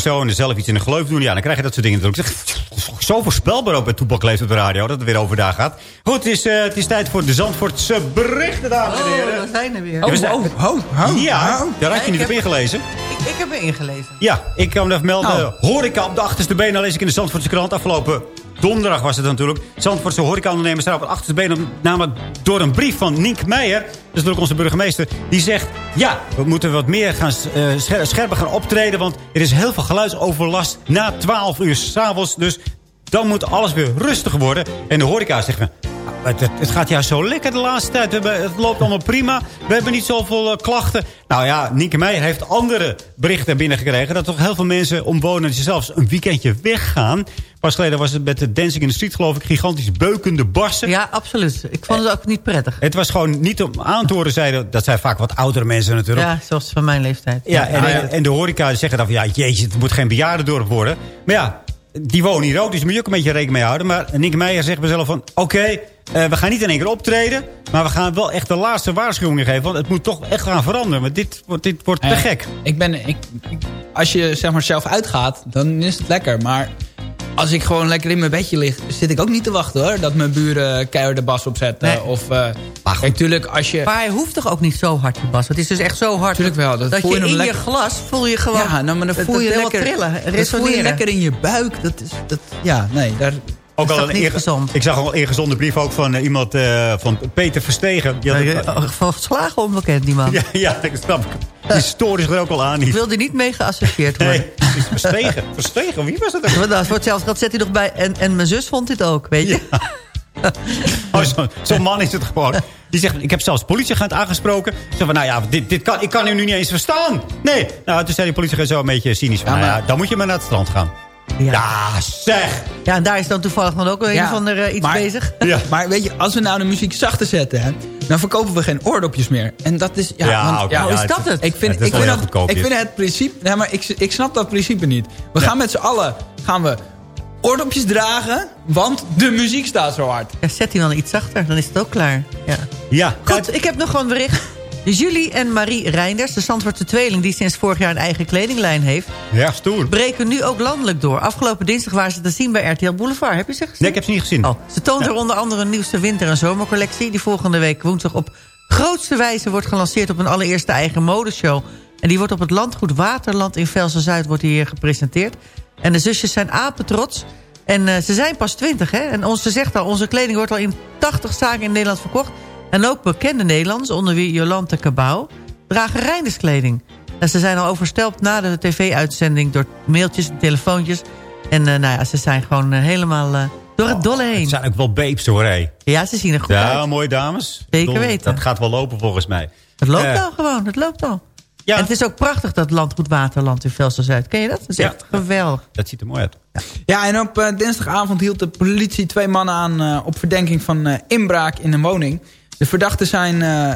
Speaker 6: en zo... en er zelf iets in een gleuf doen... ja, dan krijg je dat soort dingen natuurlijk. Zo voorspelbaar ook bij Toepak leeft op de radio... dat het weer overdag gaat. Goed, het is, eh, het is tijd voor de Zandvoortse berichten, dames en
Speaker 8: Oh,
Speaker 6: heren.
Speaker 8: we zijn er weer.
Speaker 6: Ja, we zijn- Ja, daar had je niet op ingelezen.
Speaker 8: Ik, ik heb me ingelezen.
Speaker 6: Ja, ik kan even melden.
Speaker 8: Oh.
Speaker 6: Horeca op de achterste benen lees ik in de Zandvoortse krant. Afgelopen donderdag was het natuurlijk. Zandvoortse horecaondernemers staan op het achterste benen. Namelijk door een brief van Nienk Meijer. Dat is natuurlijk onze burgemeester. Die zegt, ja, we moeten wat meer gaan, scher- scherper gaan optreden. Want er is heel veel geluidsoverlast na 12 uur s'avonds. Dus dan moet alles weer rustiger worden. En de horeca zegt, het, het, het gaat juist zo lekker de laatste tijd. We hebben, het loopt allemaal prima. We hebben niet zoveel eh, klachten. Nou ja, Nienke Meijer heeft andere berichten binnengekregen. Dat toch heel veel mensen omwonenden zelfs een weekendje weggaan. Pas geleden was het met de Dancing in the Street geloof ik. Gigantisch beukende barsen.
Speaker 8: Ja, absoluut. Ik vond het ook niet prettig.
Speaker 6: Het was gewoon niet om aan te horen. Zeiden, dat zijn vaak wat oudere mensen natuurlijk.
Speaker 8: Ja, zoals van mijn leeftijd.
Speaker 6: Ja, en, en de horeca zeggen dan van... ja, jeetje, het moet geen bejaardendorp worden. Maar ja, die wonen hier ook, dus moet je ook een beetje rekening mee houden. Maar Nick Meijer zegt mezelf van... oké, eh, we gaan niet in één keer optreden... maar we gaan wel echt de laatste waarschuwing geven... want het moet toch echt gaan veranderen. Want dit, wordt- dit wordt te
Speaker 7: Ja,
Speaker 6: gek.
Speaker 7: Ik ben, ik, ik- als je zeg maar zelf uitgaat, dan is het lekker. Maar als ik gewoon lekker in mijn bedje lig, zit ik ook niet te wachten hoor. Dat mijn buren keihard de bas opzetten.
Speaker 8: Nee.
Speaker 7: Of, eh kijk, natuurlijk als je...
Speaker 8: Maar hij hoeft toch ook niet zo hard te bassen? Het is dus echt zo hard
Speaker 7: Tuurlijk wel, dat
Speaker 8: dat
Speaker 7: voel
Speaker 8: je in je glas voel je gewoon...
Speaker 7: ja, nou, maar dan
Speaker 8: het-
Speaker 7: voel je lekker,
Speaker 8: trillen,
Speaker 7: dat voel je
Speaker 8: resoneren.
Speaker 7: lekker in je buik. Dat is, dat, ja, nee, daar...
Speaker 6: Ook al een
Speaker 8: gezond?
Speaker 6: Ik zag al een ingezonde brief ook van eh, iemand eh, van Peter Verstegen. Die had het-
Speaker 8: oh, Van slagen onbekend, die man.
Speaker 6: ja, ja, ik snap. Die story is er ook al aan.
Speaker 8: Ik
Speaker 6: Niet.
Speaker 8: wil die niet mee geassocieerd worden.
Speaker 6: Nee, is Verstegen. Verstegen, wie was dat? ook?
Speaker 8: Want dat voor hetzelfde geld zet hij nog bij. En, en mijn zus vond dit ook, weet je.
Speaker 6: Oh, Zo'n zo man is het gewoon. Die zegt, ik heb zelfs politieagent aangesproken. Ze van, nou ja, dit, dit kan, ik kan u nu niet eens verstaan. Nee. Nou, toen zei die politieagent zo een beetje cynisch van,
Speaker 7: Ja,
Speaker 6: nou
Speaker 7: maar-
Speaker 6: ja, dan moet je maar naar het strand gaan. Ja, zeg.
Speaker 8: Ja, en daar is dan toevallig dan ook wel een
Speaker 7: Ja,
Speaker 8: of ander eh, iets
Speaker 7: maar-
Speaker 8: bezig.
Speaker 6: Ja.
Speaker 7: Maar weet je, als we nou de muziek zachter zetten, hè, dan verkopen we geen oordopjes meer. En dat is... Ja,
Speaker 6: Ja,
Speaker 7: want,
Speaker 8: is dat het?
Speaker 7: Ik vind,
Speaker 6: Het
Speaker 7: ik vind, dat, ik vind het principe... Nee, maar ik, ik snap dat principe niet. We gaan met z'n allen gaan we oordopjes dragen, want de muziek staat zo hard.
Speaker 8: Ja, zet hij dan iets zachter, dan is het ook klaar. Ja.
Speaker 6: Ja.
Speaker 8: Goed, ik heb nog gewoon bericht. Julie en Marie Reinders, de Zandvoortse tweeling... die sinds vorig jaar een eigen kledinglijn heeft...
Speaker 6: Ja, stoer.
Speaker 8: breken nu ook landelijk door. Afgelopen dinsdag waren ze te zien bij RTL Boulevard. Heb je ze gezien?
Speaker 6: Nee, ik heb ze niet gezien.
Speaker 8: Oh, ze toont er onder andere een nieuwste winter- en zomercollectie... die volgende week woensdag op grootste wijze wordt gelanceerd... op een allereerste eigen modeshow. En die wordt op het landgoed Waterland in Velsen-Zuid wordt hier gepresenteerd. En de zusjes zijn apetrots. En eh, ze zijn pas 20, hè. En onze zegt al, onze kleding wordt al in 80 zaken in Nederland verkocht. En ook bekende Nederlanders, onder wie Jolante Cabau... dragen Reinderskleding. En ze zijn al overstelpt na de tv-uitzending... door mailtjes en telefoontjes. En eh, nou ja, ze zijn gewoon eh, helemaal eh, door het dolle heen.
Speaker 6: Het zijn ook wel babes hoor, hé.
Speaker 8: Ja, ze zien er goed
Speaker 6: Ja,
Speaker 8: uit.
Speaker 6: mooie dames.
Speaker 8: Zeker weten.
Speaker 6: Dat gaat wel lopen volgens mij.
Speaker 8: Het loopt al gewoon, het loopt al. En het is ook prachtig dat landgoed Waterland in Velsen-Zuid. Ken je dat? Dat is
Speaker 6: Ja.
Speaker 8: echt geweldig.
Speaker 6: Dat ziet er mooi uit.
Speaker 7: Ja, en op dinsdagavond hield de politie twee mannen aan eh, op verdenking van eh, inbraak in een woning. De verdachten zijn eh,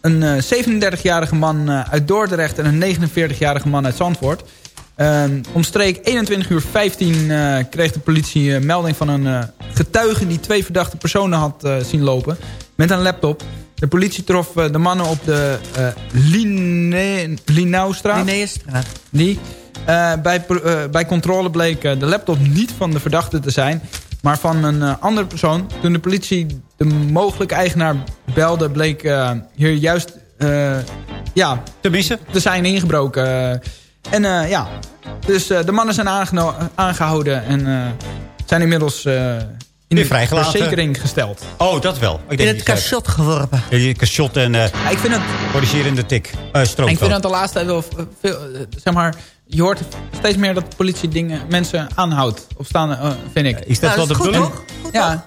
Speaker 7: een eh, 37-jarige man eh, uit Dordrecht en een 49-jarige man uit Zandvoort. Ehm, omstreek 21 uur 15 eh, kreeg de politie eh, melding van een eh, getuige die twee verdachte personen had eh, zien lopen met een laptop. De politie trof eh, de mannen op de eh Line Linauwstraat.
Speaker 8: Linnaeusstraat.
Speaker 7: Die. Eh, bij, eh, bij controle bleek eh, de laptop niet van de verdachte te zijn, maar van een eh, andere persoon. Toen de politie de mogelijke eigenaar belde, bleek eh, hier juist eh, ja,
Speaker 6: te, missen.
Speaker 7: te zijn ingebroken. En eh, ja, dus eh, de mannen zijn aangehouden en eh, zijn inmiddels eh, in de
Speaker 6: vrijgelaten.
Speaker 7: verzekering gesteld.
Speaker 6: Oh, dat wel. Ik
Speaker 8: In het cachot geworpen.
Speaker 6: Ja, die cachot en eh
Speaker 7: ik vind het,
Speaker 6: corrigerende tik. Eh
Speaker 7: en
Speaker 6: stroomveld.
Speaker 7: ik vind dat de laatste tijd wel veel, zeg maar, je hoort steeds meer dat de politie dingen, mensen aanhoudt. Of staan, vind ik.
Speaker 6: Is dat
Speaker 8: Nou,
Speaker 6: wel de bedoeling?
Speaker 8: toch?
Speaker 7: Ja,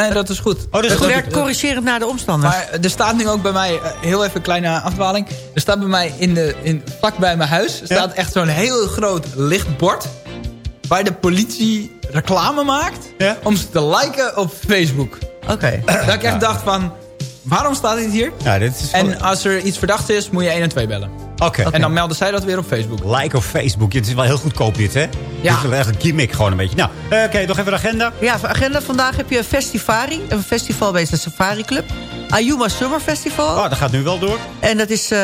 Speaker 7: nee, dat is goed.
Speaker 6: Oh, dat is
Speaker 8: Het
Speaker 6: goed.
Speaker 8: werkt corrigerend naar de omstanders.
Speaker 7: Maar er staat nu ook bij mij, eh, heel even een kleine afdwaling. Er staat bij mij in de, in, vlak bij mijn huis, staat echt zo'n heel groot lichtbord. Waar de politie reclame maakt om ze te liken op Facebook.
Speaker 8: Oké.
Speaker 7: Dat ik echt dacht van, waarom staat dit hier?
Speaker 6: Ja, dit is
Speaker 7: En als er iets verdachts is, moet je 1 en 2 bellen.
Speaker 6: Oké.
Speaker 7: En dan melden zij dat weer op Facebook.
Speaker 6: Like op Facebook. Het is wel heel goedkoop dit, hè? Ja. Het is wel echt een gimmick gewoon een beetje. Nou, eh, oké, nog even de agenda.
Speaker 8: Ja, voor agenda vandaag heb je een festivari. Een festival bij de Safari Club. Ayuma Summer Festival.
Speaker 6: Oh, dat gaat nu wel door.
Speaker 8: En dat is eh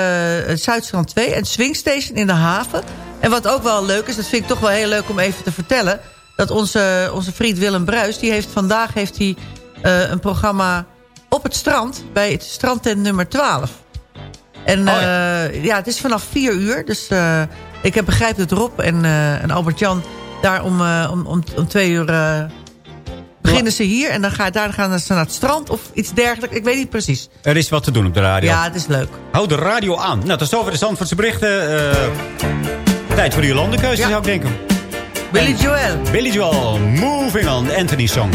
Speaker 8: Zuidstrand 2 en Swing Station in de haven. En wat ook wel leuk is, dat vind ik toch wel heel leuk om even te vertellen... dat onze, onze vriend Willem Bruis, die heeft vandaag heeft hij, eh, een programma op het strand... bij het strandtent nummer 12. En
Speaker 6: Oh,
Speaker 8: ja. ja, het is vanaf 4 uur. Dus eh, ik heb begrepen dat Rob en, eh, en Albert-Jan daar om, eh, om, om, om twee uur... eh, beginnen ze hier en dan ga, daar gaan ze naar het strand of iets dergelijks. Ik weet niet precies.
Speaker 6: Er is wat te doen op de radio.
Speaker 8: Ja, het is leuk.
Speaker 6: Hou de radio aan. Nou, tot zover de Zandvoortse berichten. Eh, tijd voor de Jolandekeuze, zou ik denken.
Speaker 8: Billy Joel.
Speaker 6: Billy Joel, Moving On, Anthony Song.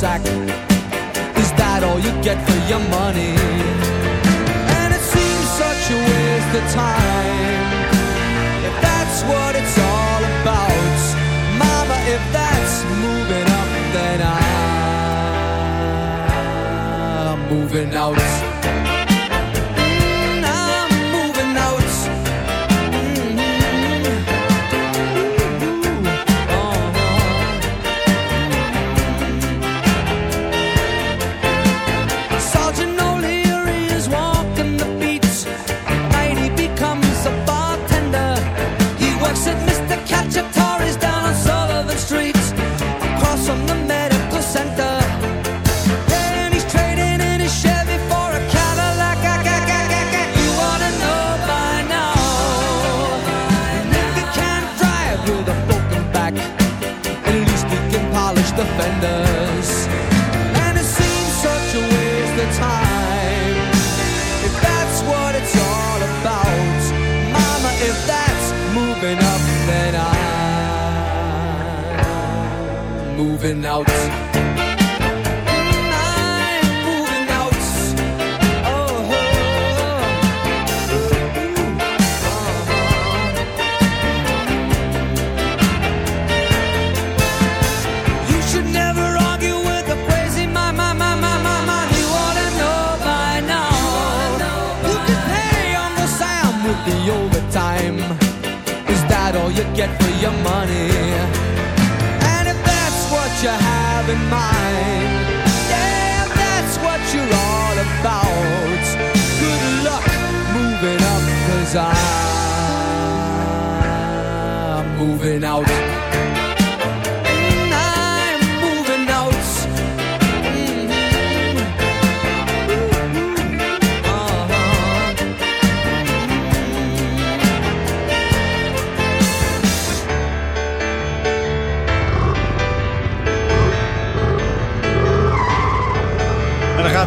Speaker 15: Hackensack? Is that all you get for your money? And it seems such a waste of time If that's what it's all about Mama, if that's moving up Then I'm moving out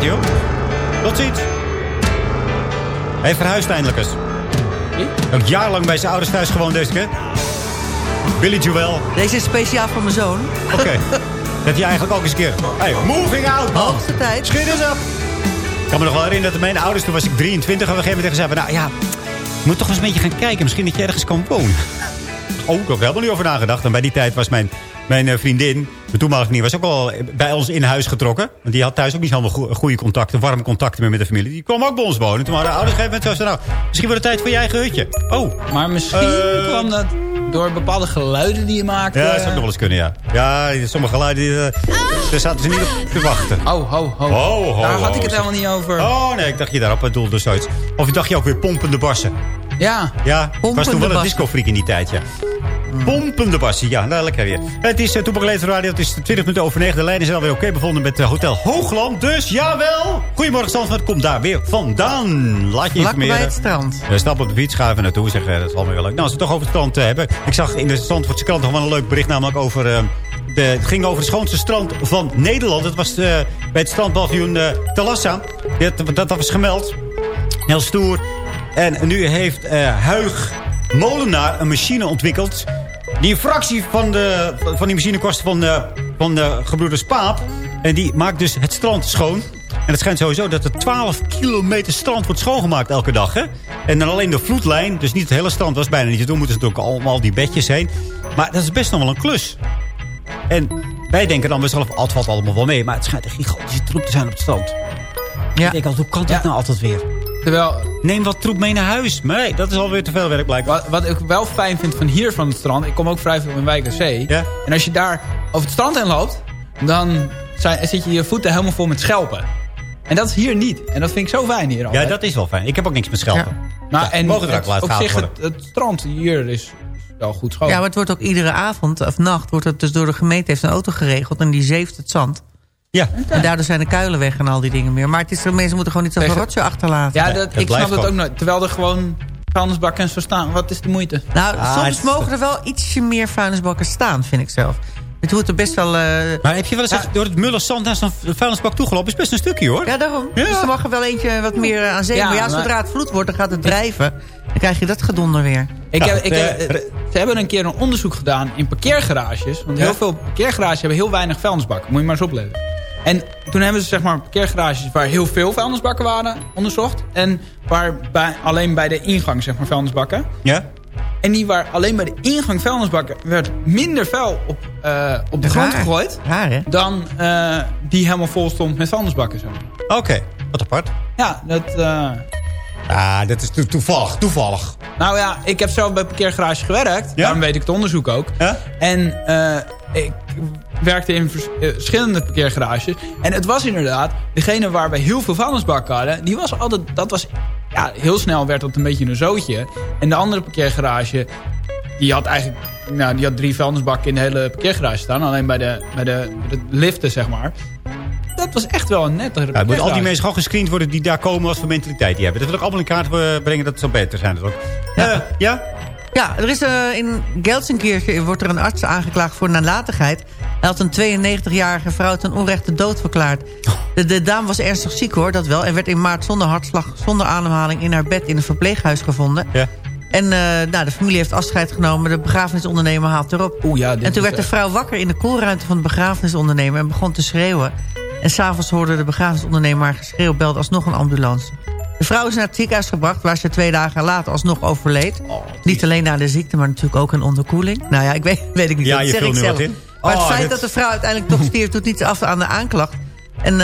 Speaker 6: hoor. Tot ziens. Hij verhuist eindelijk eens. Ook jarenlang bij zijn ouders thuis gewoond deze keer. Billy Joel.
Speaker 8: Deze is speciaal voor mijn zoon.
Speaker 6: Oké. dat hij eigenlijk ook eens een keer... Hey, moving out, man.
Speaker 8: Hoogste tijd.
Speaker 6: Schiet eens op. Ik kan me nog wel herinneren dat mijn ouders, toen was ik 23... en op een gegeven moment tegen zeiden... nou ja, je moet toch eens een beetje gaan kijken. Misschien dat je ergens kan wonen. Oh, ik heb er helemaal niet over nagedacht. En bij die tijd was mijn, mijn eh, vriendin, mijn toenmalige vriendin... was ook al bij ons in huis getrokken. Want die had thuis ook niet helemaal goe- goede contacten... warme contacten meer met de familie. Die kwam ook bij ons wonen. Toen waren de ouders gegeven moment zo... nou, misschien wordt het tijd voor je eigen hutje. Oh.
Speaker 7: Maar misschien
Speaker 6: Eh,
Speaker 7: kwam dat door bepaalde geluiden die je maakte.
Speaker 6: Ja, dat zou nog wel eens kunnen, ja. Ja, sommige geluiden, die, eh, daar zaten ze niet op te wachten.
Speaker 7: Oh, ho, ho.
Speaker 6: Ho, ho,
Speaker 7: Daar
Speaker 6: ho.
Speaker 7: had ik het helemaal niet over.
Speaker 6: Oh, nee, ik dacht je daarop doelde zoiets. Of dacht je ook weer pompende bassen?
Speaker 7: Ja.
Speaker 6: Ja, was toen wel een discofreak in die tijd, ja. Pompende bassie, ja, nou, lekker weer. Het is uh, Toepak Leefde Radio, het is 20 minuten over 9. De lijnen zijn alweer oké bevonden met eh, Hotel Hoogland. Dus jawel, goedemorgen Stanford, kom daar weer vandaan. Laat je
Speaker 8: Vlak bij
Speaker 6: informeren.
Speaker 8: het strand.
Speaker 6: Uh, stap op de fiets, even naartoe. Zeg, eh, dat is allemaal wel leuk. Nou, als we het toch over het strand eh, hebben. Ik zag in de Zandvoortse krant nog wel een leuk bericht. Namelijk over... eh, de, het ging over het schoonste strand van Nederland. Het was eh, bij het strandpaviljoen eh Talassa. Dat, dat, dat was gemeld. Heel stoer. En nu heeft eh, Huig Molenaar een machine ontwikkeld... die fractie van, de, van die machine kost van, de, van de gebroeders Paap. En die maakt dus het strand schoon. En het schijnt sowieso dat er 12 kilometer strand wordt schoongemaakt elke dag. Hè? En dan alleen de vloedlijn. Dus niet het hele strand was bijna niet te doen. Moeten ze natuurlijk allemaal die bedjes heen. Maar dat is best nog wel een klus. En wij denken dan mezelf, oh, het valt allemaal wel mee. Maar het schijnt een gigantische troep te zijn op het strand.
Speaker 8: Ja.
Speaker 6: Ik denk altijd, hoe kan dat nou altijd weer?
Speaker 7: Terwijl,
Speaker 6: Neem wat troep mee naar huis. Maar nee, dat is alweer te veel werk blijkbaar.
Speaker 7: wat, wat ik wel fijn vind van hier van het strand... Ik kom ook vrij veel in Wijk aan Zee.
Speaker 6: Ja.
Speaker 7: En als je daar over het strand heen loopt... Dan zijn, zit je je voeten helemaal vol met schelpen. En dat is hier niet. En dat vind ik zo fijn hier
Speaker 6: Ja,
Speaker 7: altijd.
Speaker 6: dat is wel fijn. Ik heb ook niks met schelpen.
Speaker 7: Nou,
Speaker 6: Ja,
Speaker 7: en
Speaker 6: mogen er ook
Speaker 7: het,
Speaker 6: laten
Speaker 7: op zich, het, het strand hier is wel goed schoon.
Speaker 8: Ja, maar het wordt ook iedere avond of nacht... wordt het dus door de gemeente heeft een auto geregeld... en die zeeft het zand.
Speaker 6: Ja.
Speaker 8: En daardoor zijn de kuilen weg en al die dingen meer. Maar het is, mensen moeten gewoon niet zoveel
Speaker 7: Tegen-
Speaker 8: rotje achterlaten.
Speaker 7: Ja, dat, ik snap dat ook nooit. Terwijl er gewoon vuilnisbakken en zo staan. Wat is de moeite?
Speaker 8: Nou,
Speaker 6: Ah,
Speaker 8: soms mogen er wel ietsje meer vuilnisbakken staan, vind ik zelf. Het hoort er best wel... eh,
Speaker 6: Maar heb je wel eens
Speaker 8: Ja.
Speaker 6: door het Muller zand naar zo'n vuilnisbak toegelopen? is best een stukje hoor.
Speaker 8: Ja, daarom.
Speaker 6: Ja.
Speaker 8: Dus er mag er wel eentje wat meer eh, aan zee.
Speaker 7: Ja,
Speaker 8: maar ja,
Speaker 7: maar-
Speaker 8: zodra het vloed wordt, dan gaat het drijven. Dan krijg je dat gedonder weer.
Speaker 7: Ik heb, ik
Speaker 6: eh,
Speaker 7: ze hebben een keer een onderzoek gedaan in parkeergarages. Want
Speaker 6: Ja?
Speaker 7: heel veel parkeergarages hebben heel weinig vuilnisbakken. Moet je maar eens opletten. En toen hebben ze zeg maar parkeergarages waar heel veel vuilnisbakken waren onderzocht. En waar bij, alleen bij de ingang zeg maar vuilnisbakken.
Speaker 6: Ja?
Speaker 7: En die waar alleen bij de ingang vuilnisbakken werd minder vuil op, eh, op de grond gegooid.
Speaker 8: Raar, hè?
Speaker 7: Dan eh, die helemaal vol stond met vuilnisbakken. Zeg maar.
Speaker 6: Oké, wat apart.
Speaker 7: Ja, dat... eh,
Speaker 6: Ah, dat is to- toevallig, toevallig.
Speaker 7: Nou ja, ik heb zelf bij parkeergarage gewerkt. Daarom weet ik het onderzoek ook.
Speaker 6: Ja?
Speaker 7: En ik werkte in vers- eh, verschillende parkeergarages. En het was inderdaad, degene waar we heel veel vuilnisbakken hadden... die was altijd, dat was, ja, heel snel werd dat een beetje een zootje. En de andere parkeergarage, die had eigenlijk... Nou, die had drie vuilnisbakken in de hele parkeergarage staan. Alleen bij de, bij de, de liften, zeg maar. Dat was echt wel een nette
Speaker 6: Ja, moet al die mensen gewoon gescreend worden die daar komen als voor mentaliteit die hebben. Dat wil ik allemaal in kaart eh, brengen dat het zo beter zijn.
Speaker 8: Ja.
Speaker 6: Eh, ja?
Speaker 8: Ja, er is eh, in Gelsenkirchen wordt er een arts aangeklaagd voor nalatigheid. Hij had een 92-jarige vrouw ten onrechte dood verklaard. De, de dame was ernstig ziek hoor, dat wel. En werd in maart zonder hartslag, zonder ademhaling in haar bed in een verpleeghuis gevonden.
Speaker 6: Ja.
Speaker 8: En eh, nou, de familie heeft afscheid genomen. De begrafenisondernemer haalt erop.
Speaker 7: Oeh, ja,
Speaker 8: En toen werd de
Speaker 7: echt-
Speaker 8: vrouw wakker in de koelruimte van de begrafenisondernemer... en begon te schreeuwen. En s'avonds hoorde de begrafenisondernemer haar geschreeuw... belde alsnog een ambulance. De vrouw is naar het ziekenhuis gebracht... waar ze twee dagen later alsnog overleed.
Speaker 6: Oh,
Speaker 8: niet alleen naar de ziekte, maar natuurlijk ook een onderkoeling. Nou ja, ik weet, weet ik niet.
Speaker 6: Ja,
Speaker 8: dat
Speaker 6: je
Speaker 8: zeg
Speaker 6: vult
Speaker 8: ik
Speaker 6: nu
Speaker 8: zelf.
Speaker 6: wat in.
Speaker 8: Maar het
Speaker 6: Oh,
Speaker 8: feit
Speaker 6: dit-
Speaker 8: dat de vrouw uiteindelijk toch stierf... doet niets af aan de aanklacht. En eh,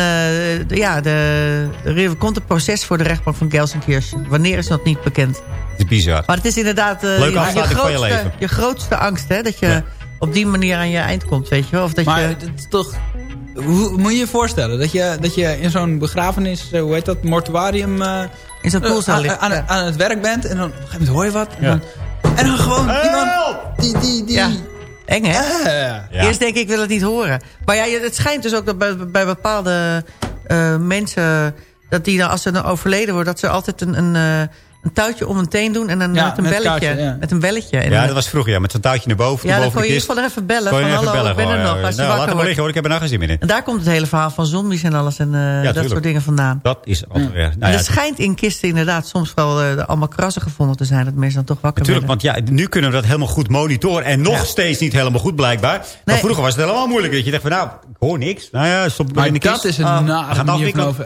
Speaker 8: de- ja, de, er komt een proces voor de rechtbank van Gelsenkirchen. Wanneer is dat niet bekend?
Speaker 6: Het is bizar.
Speaker 8: Maar het is inderdaad
Speaker 6: Leuke
Speaker 8: je,
Speaker 6: van je
Speaker 8: grootste,
Speaker 6: leven.
Speaker 8: je grootste angst, hè? Dat je
Speaker 6: Ja.
Speaker 8: op die manier aan je eind komt, weet je wel? Of dat
Speaker 7: Maar
Speaker 8: je,
Speaker 7: het is toch... Hoe, moet je je voorstellen dat je, dat je in zo'n begrafenis, eh, hoe heet dat, mortuarium... eh,
Speaker 8: in zo'n
Speaker 7: eh, aan,
Speaker 8: ligt.
Speaker 7: aan, aan het werk bent en dan op een gegeven moment hoor je wat. En,
Speaker 6: Ja.
Speaker 7: dan, en dan gewoon
Speaker 6: Help!
Speaker 7: iemand die... die, die
Speaker 8: Ja. Eng, hè?
Speaker 6: Ja.
Speaker 8: Eerst denk ik, ik wil het niet horen. Maar ja, het schijnt dus ook dat bij, bij bepaalde eh, mensen... dat die dan, als ze dan overleden worden... dat ze altijd een, een, eh, een touwtje om een teen doen en dan
Speaker 7: Ja,
Speaker 8: met een
Speaker 7: met
Speaker 8: belletje.
Speaker 7: kaartje, ja.
Speaker 8: Met een belletje. En
Speaker 6: Ja, dat was vroeger, ja. Met zo'n touwtje naar boven,
Speaker 8: ja, dan
Speaker 6: boven
Speaker 8: kon je in ieder geval even bellen.
Speaker 6: Kon je
Speaker 8: Van
Speaker 6: even
Speaker 8: hallo,
Speaker 6: bellen
Speaker 8: ik ben er nog. Als je
Speaker 6: Nou, laat
Speaker 8: wakker
Speaker 6: maar liggen hoor, ik heb er meer in.
Speaker 8: En daar komt het hele verhaal van zombies en alles en eh, dat soort dingen vandaan.
Speaker 6: Dat is altijd weer... Nou ja,
Speaker 8: het schijnt in kisten inderdaad soms wel eh, allemaal krassen gevonden te zijn. Dat mensen dan toch wakker
Speaker 6: Natuurlijk,
Speaker 8: werden.
Speaker 6: want ja, nu kunnen we dat helemaal goed monitoren. En nog
Speaker 8: Ja.
Speaker 6: steeds niet helemaal goed blijkbaar. Maar
Speaker 8: Nee.
Speaker 6: vroeger was het helemaal moeilijk. Dat je dacht van, nou, ik hoor niks. Nou ja, stop maar in de
Speaker 7: dat
Speaker 6: kist.
Speaker 7: is een
Speaker 8: Oh.
Speaker 6: We
Speaker 7: nare manier van over...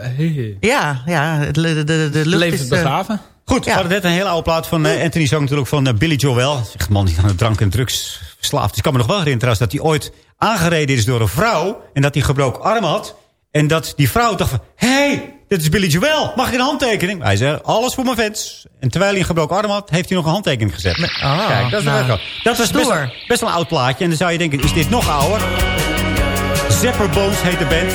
Speaker 8: Ja, ja de, lucht is... eh,
Speaker 7: begraven.
Speaker 6: Goed, we hadden net een hele oude plaat van eh, Anthony Zong natuurlijk van eh, Billy Joel. Echt man die aan de drank en drugs verslaafd. Dus ik kan me nog wel herinneren trouwens dat hij ooit aangereden is door een vrouw. En dat hij gebroken arm had. En dat die vrouw dacht van, hé, hey, dit is Billy Joel. Mag ik een handtekening? Hij zei, alles voor mijn fans. En terwijl hij een gebroken arm had, heeft hij nog een handtekening gezet.
Speaker 8: Ah,
Speaker 6: Kijk, dat is
Speaker 8: nou,
Speaker 6: wel. Dat was best, best wel een oud plaatje. En dan zou je denken, is dit nog ouder? Zapper Bones heet de band.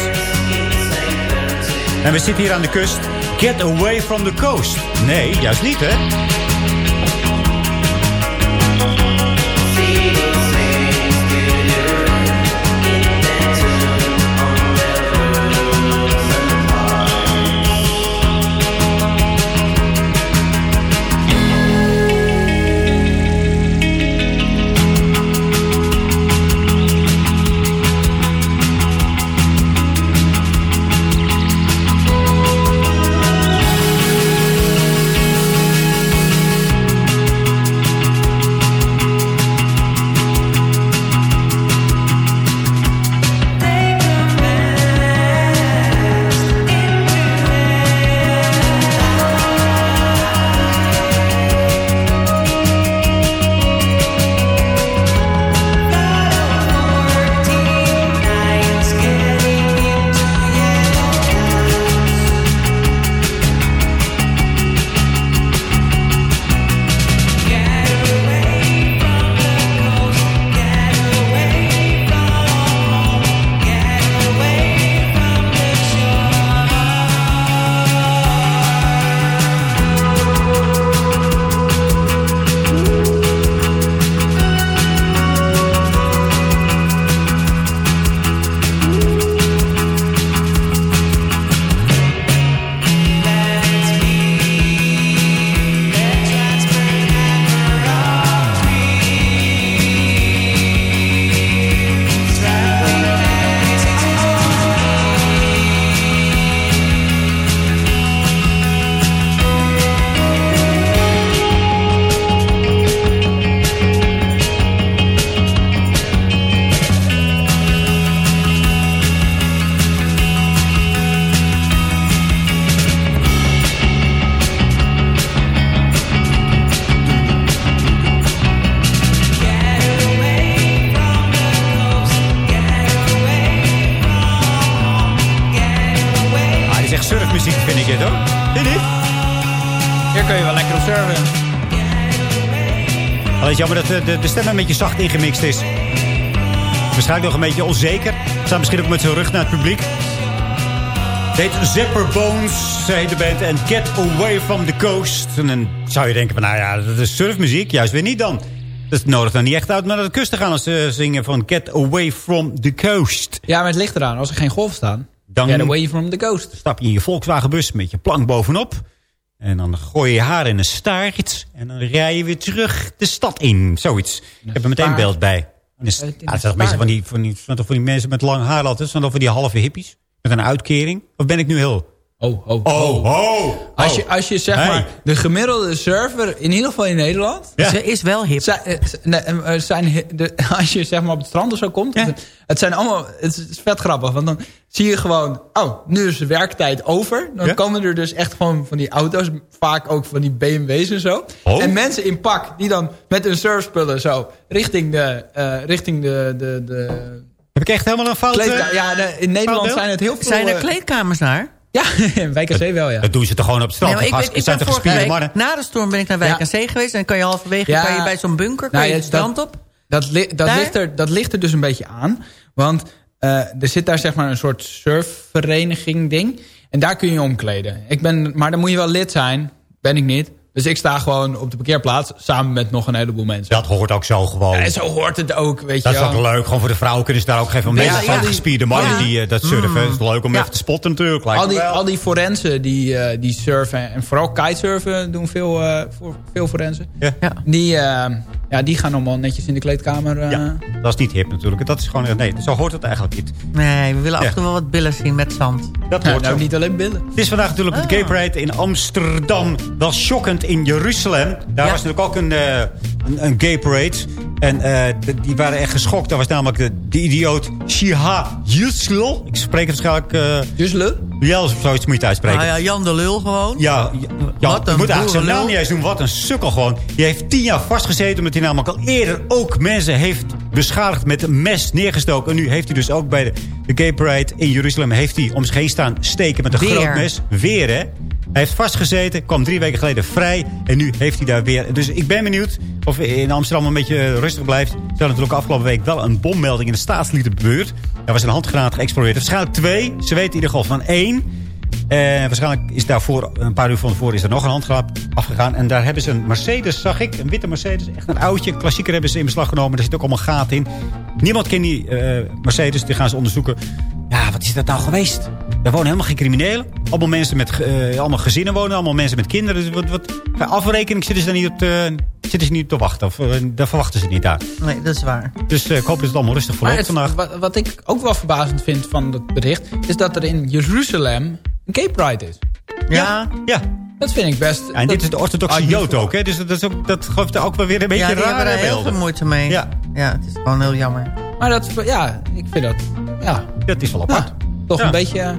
Speaker 6: En we zitten hier aan de kust. Get away from the coast. Nee, juist niet, hè? Is jammer dat de, de, de stem een beetje zacht ingemixt is. Waarschijnlijk nog een beetje onzeker. Staat misschien ook met zijn rug naar het publiek. Het heet Zipper Bones, zei de band. En Get Away from the Coast. En dan zou je denken van, nou ja, dat is surfmuziek. Juist weer niet dan. Dat nodigt dan niet echt uit om naar de kust te gaan... als ze zingen van Get Away from the Coast.
Speaker 7: Ja, maar het ligt eraan. Als er geen golf staan,
Speaker 6: Dan
Speaker 7: get away from the coast.
Speaker 6: stap je in je Volkswagenbus met je plank bovenop. En dan gooi je haar in een staart. En dan rij je weer terug de stad in. Zoiets. Ik heb er meteen beeld bij. Ja, het zijn toch meestal van die, van, die, van, die mensen met lang haar altijd. Zijn dat van die halve hippies. Met een uitkering. Of ben ik nu heel...
Speaker 7: Oh, oh,
Speaker 6: Oh, oh.
Speaker 7: Als je, als je zeg
Speaker 6: Hey.
Speaker 7: maar de gemiddelde surfer, in ieder geval in Nederland...
Speaker 6: Ja.
Speaker 8: Ze is wel hip.
Speaker 7: Zijn, eh, nee, eh, eh, zijn, hi- de, als je zeg maar op het strand of zo komt...
Speaker 6: Ja.
Speaker 7: Het, het zijn allemaal, het is vet grappig. Want dan zie je gewoon... Oh, nu is de werktijd over. Dan
Speaker 6: Ja.
Speaker 7: komen er dus echt gewoon van die auto's. Vaak ook van die BMW's en zo.
Speaker 6: Oh.
Speaker 7: En mensen in pak die dan met hun surfspullen zo... richting de... eh, richting de, de, de
Speaker 6: Heb ik echt helemaal een fout...
Speaker 7: kleedka- ja, in Nederland zijn het heel veel...
Speaker 8: Zijn er kleedkamers naar?
Speaker 7: Ja, in Wijk aan Zee wel, ja.
Speaker 6: Dat doen ze toch gewoon op het strand.
Speaker 8: Nee, ik, ben, ik
Speaker 6: zijn
Speaker 8: ben
Speaker 6: toch
Speaker 8: vorige
Speaker 6: gespierde
Speaker 8: week,
Speaker 6: mannen?
Speaker 8: na de storm ben ik naar Wijk
Speaker 7: Ja.
Speaker 8: aan Zee geweest. En dan kan je halverwege
Speaker 7: Ja.
Speaker 8: kan je bij zo'n bunker kan
Speaker 7: Nou,
Speaker 8: je het strand op.
Speaker 7: Dat, li- dat, ligt er, dat ligt er dus een beetje aan. Want eh, er zit daar zeg maar een soort surfvereniging ding. En daar kun je omkleden. Ik ben, maar dan moet je wel lid zijn. Ben ik niet. Dus ik sta gewoon op de parkeerplaats samen met nog een heleboel mensen.
Speaker 6: Dat hoort ook zo gewoon.
Speaker 7: En zo hoort het ook, weet
Speaker 6: dat
Speaker 7: je
Speaker 6: is
Speaker 7: wel.
Speaker 6: ook leuk. Gewoon voor de vrouwen kunnen ze daar ook geven.
Speaker 7: Ja,
Speaker 6: Mensen
Speaker 7: ja,
Speaker 6: van
Speaker 7: die-
Speaker 6: gespierde mannen
Speaker 7: Ja.
Speaker 6: die eh, dat surfen.
Speaker 7: Mm.
Speaker 6: Het is leuk om
Speaker 7: Ja.
Speaker 6: even te spotten natuurlijk. lijkt
Speaker 7: Al die,
Speaker 6: wel.
Speaker 7: al die forensen die, eh, die surfen, en vooral kitesurfen doen veel, eh, voor, veel forensen.
Speaker 6: Ja.
Speaker 7: Die, eh, ja, die gaan allemaal netjes in de kleedkamer. eh,
Speaker 6: Ja, dat is niet hip natuurlijk. Dat is gewoon, nee, zo hoort het eigenlijk niet.
Speaker 8: Nee, we willen af
Speaker 6: Ja.
Speaker 8: en toe wel wat billen zien met zand.
Speaker 6: Dat
Speaker 7: Ja,
Speaker 6: hoort
Speaker 7: nou,
Speaker 6: zo.
Speaker 7: niet alleen billen.
Speaker 6: Het is vandaag natuurlijk het Gay Pride in Amsterdam. Wel shockend in Jeruzalem. Daar was natuurlijk ook een, eh, een, een Gay Parade. En eh, die waren echt geschokt. Daar was namelijk de, de idioot Shiha Yuslo. Ik spreek het waarschijnlijk... eh
Speaker 7: Yuslo?
Speaker 6: Ja, of zoiets moet je het uitspreken.
Speaker 8: Nou ja, Jan de Lul gewoon.
Speaker 6: Ja, ja,
Speaker 8: Wat een
Speaker 6: moet eigenlijk zijn naam niet eens doen. Wat een sukkel gewoon. Die heeft tien jaar vastgezeten omdat hij namelijk al eerder ook mensen heeft beschadigd met een mes neergestoken. En nu heeft hij dus ook bij de, de Gay Pride in Jeruzalem heeft hij om zich heen staan steken met een
Speaker 8: Weer.
Speaker 6: groot mes. Weer hè. Hij heeft vastgezeten, kwam drie weken geleden vrij. En nu heeft hij daar weer... Dus ik ben benieuwd of in Amsterdam een beetje rustig blijft. Er was natuurlijk afgelopen week wel een bommelding in de staatslieden gebeurd. Er was een handgranaat geëxplodeerd. Waarschijnlijk twee. Ze weten in ieder geval van één. En waarschijnlijk is daarvoor, een paar uur van tevoren, is er nog een handgranaat afgegaan. En daar hebben ze een Mercedes, zag ik. Een witte Mercedes. Echt een oudje. Klassieker hebben ze in beslag genomen. Er zit ook allemaal gaten in. Niemand kent die eh, Mercedes. Die gaan ze onderzoeken. Ja, wat is dat nou geweest? Daar wonen helemaal geen criminelen. Allemaal mensen met eh, allemaal gezinnen wonen. Allemaal mensen met kinderen. Dus wat, wat, bij afrekening zitten ze daar niet op te, zitten ze niet op te wachten. Of, eh, daar verwachten ze niet daar.
Speaker 8: Nee, dat is waar.
Speaker 6: Dus eh, ik hoop dat het allemaal rustig
Speaker 7: Maar
Speaker 6: verloopt
Speaker 7: het-
Speaker 6: vandaag.
Speaker 7: wat, wat ik ook wel verbazend vind van het bericht... is dat er in Jeruzalem een gay pride is.
Speaker 8: Ja.
Speaker 6: Ja.
Speaker 7: Dat vind ik best...
Speaker 6: Ja, en dit is de orthodoxe
Speaker 7: Ah,
Speaker 6: Jood ook. Hè? Dus dat, is ook, dat geeft er ook wel weer een beetje
Speaker 8: ja,
Speaker 6: rare
Speaker 8: er heel veel moeite mee.
Speaker 6: Ja.
Speaker 8: ja, het is gewoon heel jammer.
Speaker 7: Maar dat, ja, ik vind dat... Ja,
Speaker 6: Dat is wel apart.
Speaker 7: Toch
Speaker 6: Ja.
Speaker 7: een beetje... eh,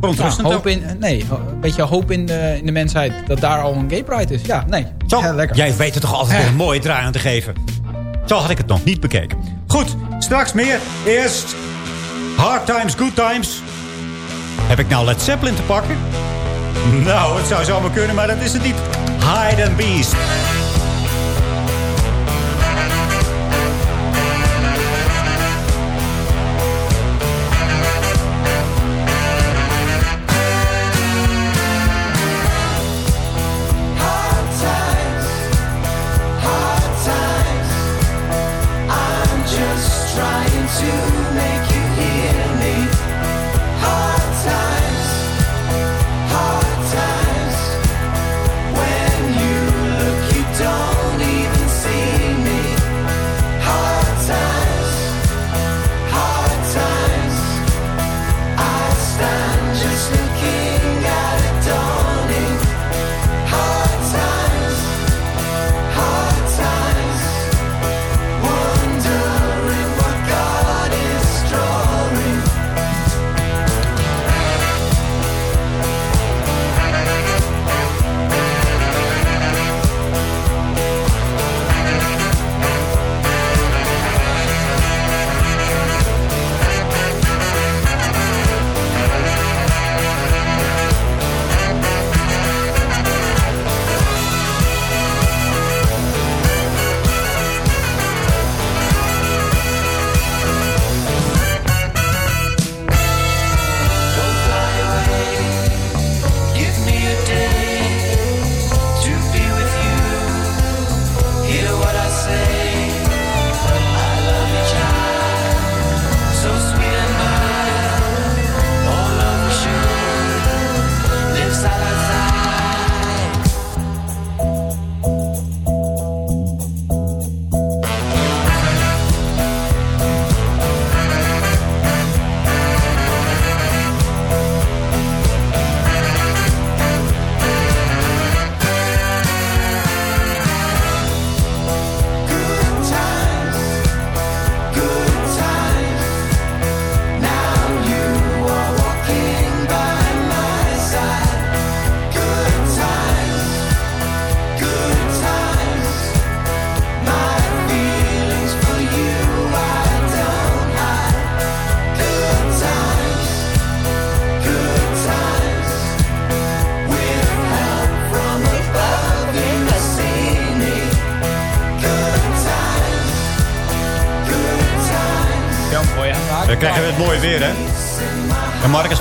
Speaker 6: Verontrustend
Speaker 7: ja, hoop in, nee, een beetje hoop in de, in de mensheid. Dat daar al een gay pride is. Ja, nee.
Speaker 6: Zo,
Speaker 7: Ja, lekker.
Speaker 6: jij weet er toch altijd weer een mooie draai aan te geven. Zo had ik het nog niet bekeken. Goed, straks meer. Eerst Hard Times, Good Times. Heb ik nou Led Zeppelin te pakken? Nou, het zou zomaar kunnen, maar dat is het niet. Hide and Beast.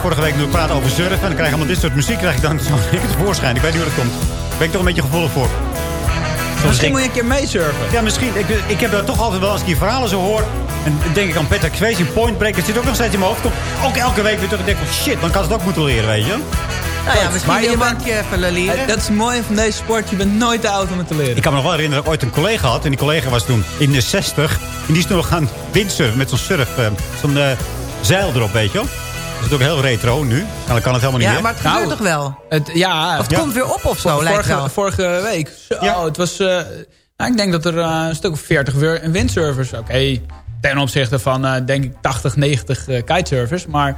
Speaker 6: Vorige week nu praten over surfen. En dan krijg je allemaal dit soort muziek. krijg ik dan zo tevoorschijn. Ik weet niet hoe dat komt. ben ik toch een beetje gevoelig voor. Soms
Speaker 7: Misschien
Speaker 6: denk-
Speaker 7: moet je een keer meesurfen.
Speaker 6: Ja, misschien. Ik, ik heb dat toch altijd wel als ik die verhalen zo hoor. En denk ik aan Patrick Swayze in Point Break. Dat zit ook nog steeds in mijn hoofd. Komt ook elke week weer terug. Ik denk van shit, dan kan ze het ook moeten leren, weet je.
Speaker 8: Nou ja, misschien
Speaker 7: Maar
Speaker 8: je
Speaker 7: bent-
Speaker 8: even leren.
Speaker 7: Dat is het mooie van deze sport. Je bent nooit te oud om het te leren.
Speaker 6: Ik kan me nog wel herinneren dat ik ooit een collega had. En die collega was toen in de 60. En die is toen nog gaan windsurfen met zo'n surf. eh, zo'n eh, zeil erop, weet je wel. Dat is ook heel retro nu. Nou, dan kan het helemaal niet
Speaker 8: Ja,
Speaker 6: meer.
Speaker 8: maar het gebeurt
Speaker 7: Nou,
Speaker 8: toch wel?
Speaker 7: Het, ja,
Speaker 8: Of het
Speaker 6: Ja.
Speaker 8: komt weer op of zo, lijkt
Speaker 7: vorige,
Speaker 8: wel.
Speaker 7: vorige week. Zo,
Speaker 6: Ja.
Speaker 7: het was... eh, nou, ik denk dat er eh, een stuk of 40 weer windsurfers... Oké, ten opzichte van eh, denk ik 80, 90 eh, kitesurfers. Maar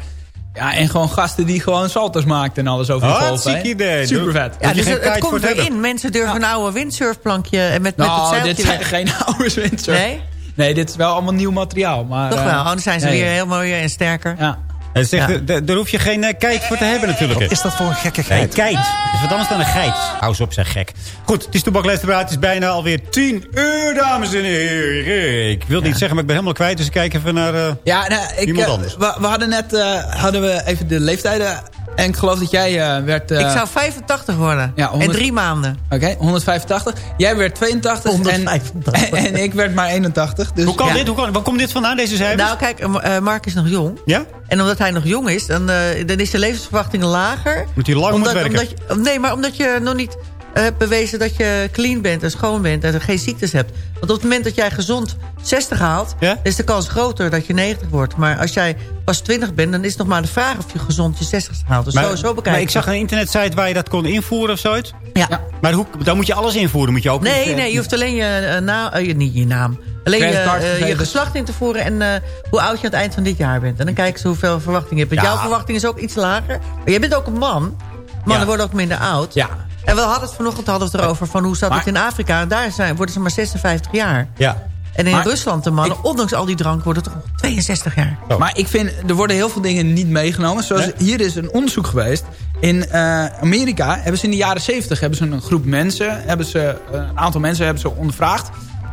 Speaker 7: ja, en gewoon gasten die gewoon salters maakten en alles over de
Speaker 6: Oh,
Speaker 7: golf.
Speaker 6: ziek idee.
Speaker 7: Super vet.
Speaker 8: Ja, dus het, het komt weer in. Mensen durven een oude windsurfplankje en met, met het
Speaker 7: Nou,
Speaker 8: zeiltje
Speaker 7: dit zijn geen oude windsurfers.
Speaker 8: Nee?
Speaker 7: Nee, dit is wel allemaal nieuw materiaal. Maar,
Speaker 8: Toch
Speaker 7: eh,
Speaker 8: wel, oh, dan zijn ze
Speaker 7: nee.
Speaker 8: weer heel mooi en sterker.
Speaker 7: Ja.
Speaker 6: Hij zegt,
Speaker 8: Ja.
Speaker 6: daar hoef je geen eh, kite voor te hebben natuurlijk.
Speaker 9: Wat is dat voor een gekke
Speaker 6: Nee,
Speaker 9: geit?
Speaker 6: kite. Dat is wat anders dan een geit. Hou eens op, zeg gek. Goed, het is. Het is bijna alweer 10 uur, dames en heren. Ik wil niet zeggen, maar ik ben helemaal kwijt. Dus ik kijk even naar... eh,
Speaker 7: Ja, nou, ik,
Speaker 6: Iemand
Speaker 7: eh,
Speaker 6: anders.
Speaker 7: We, we hadden net hadden we even de leeftijden. En ik geloof dat jij eh, werd... eh,
Speaker 8: Ik zou 85 worden.
Speaker 7: Ja,
Speaker 8: In
Speaker 7: 100
Speaker 8: drie maanden.
Speaker 7: Oké, 185. Jij werd 82 en,
Speaker 8: 185.
Speaker 7: en, en ik werd maar 81. Dus
Speaker 6: hoe kan
Speaker 8: Ja.
Speaker 6: dit? Hoe kan, waar komt dit vandaan, deze cijfers?
Speaker 8: Nou, kijk, eh, Mark is nog jong.
Speaker 6: ja?
Speaker 8: En omdat hij nog jong is, dan, eh, dan is de levensverwachting lager.
Speaker 6: Moet hij lang
Speaker 8: omdat,
Speaker 6: werken?
Speaker 8: omdat je, nee, maar omdat je nog niet hebt bewezen dat je clean bent en schoon bent... en geen ziektes hebt. Want op het moment dat jij gezond 60 haalt...
Speaker 6: Ja?
Speaker 8: is de kans groter dat je 90 wordt. Maar als jij pas 20 bent, dan is het nog maar de vraag... of je gezond je 60 haalt. Dus zo, zo bekijken.
Speaker 6: maar ik zag een internetsite waar je dat kon invoeren of zoiets.
Speaker 8: Ja.
Speaker 7: Ja.
Speaker 6: Maar hoe, dan moet je alles invoeren. Moet je ook
Speaker 8: Nee,
Speaker 6: niet, eh,
Speaker 8: nee, je hoeft alleen je, eh, naam, eh, je- niet je naam. Alleen je, eh, je geslacht in te voeren en eh, hoe oud je aan het eind van dit jaar bent. En dan kijken ze hoeveel verwachting je hebt. Want
Speaker 6: Ja.
Speaker 8: jouw verwachting is ook iets lager. Maar jij bent ook een man. Mannen
Speaker 6: Ja.
Speaker 8: worden ook minder oud.
Speaker 7: Ja.
Speaker 8: En we hadden het vanochtend hadden we het erover van hoe zat
Speaker 7: Maar-
Speaker 8: het in Afrika. Daar zijn, worden ze maar 56 jaar.
Speaker 6: Ja.
Speaker 8: En in
Speaker 7: Maar-
Speaker 8: Rusland de mannen, ondanks al die drank, worden toch nog 62 jaar.
Speaker 7: Maar ik vind, er worden heel veel dingen niet meegenomen. Zoals
Speaker 6: Nee?
Speaker 7: hier is een onderzoek geweest. In eh, Amerika hebben ze in de jaren 70 hebben ze een groep mensen, hebben ze, eh, een aantal mensen hebben ze ondervraagd.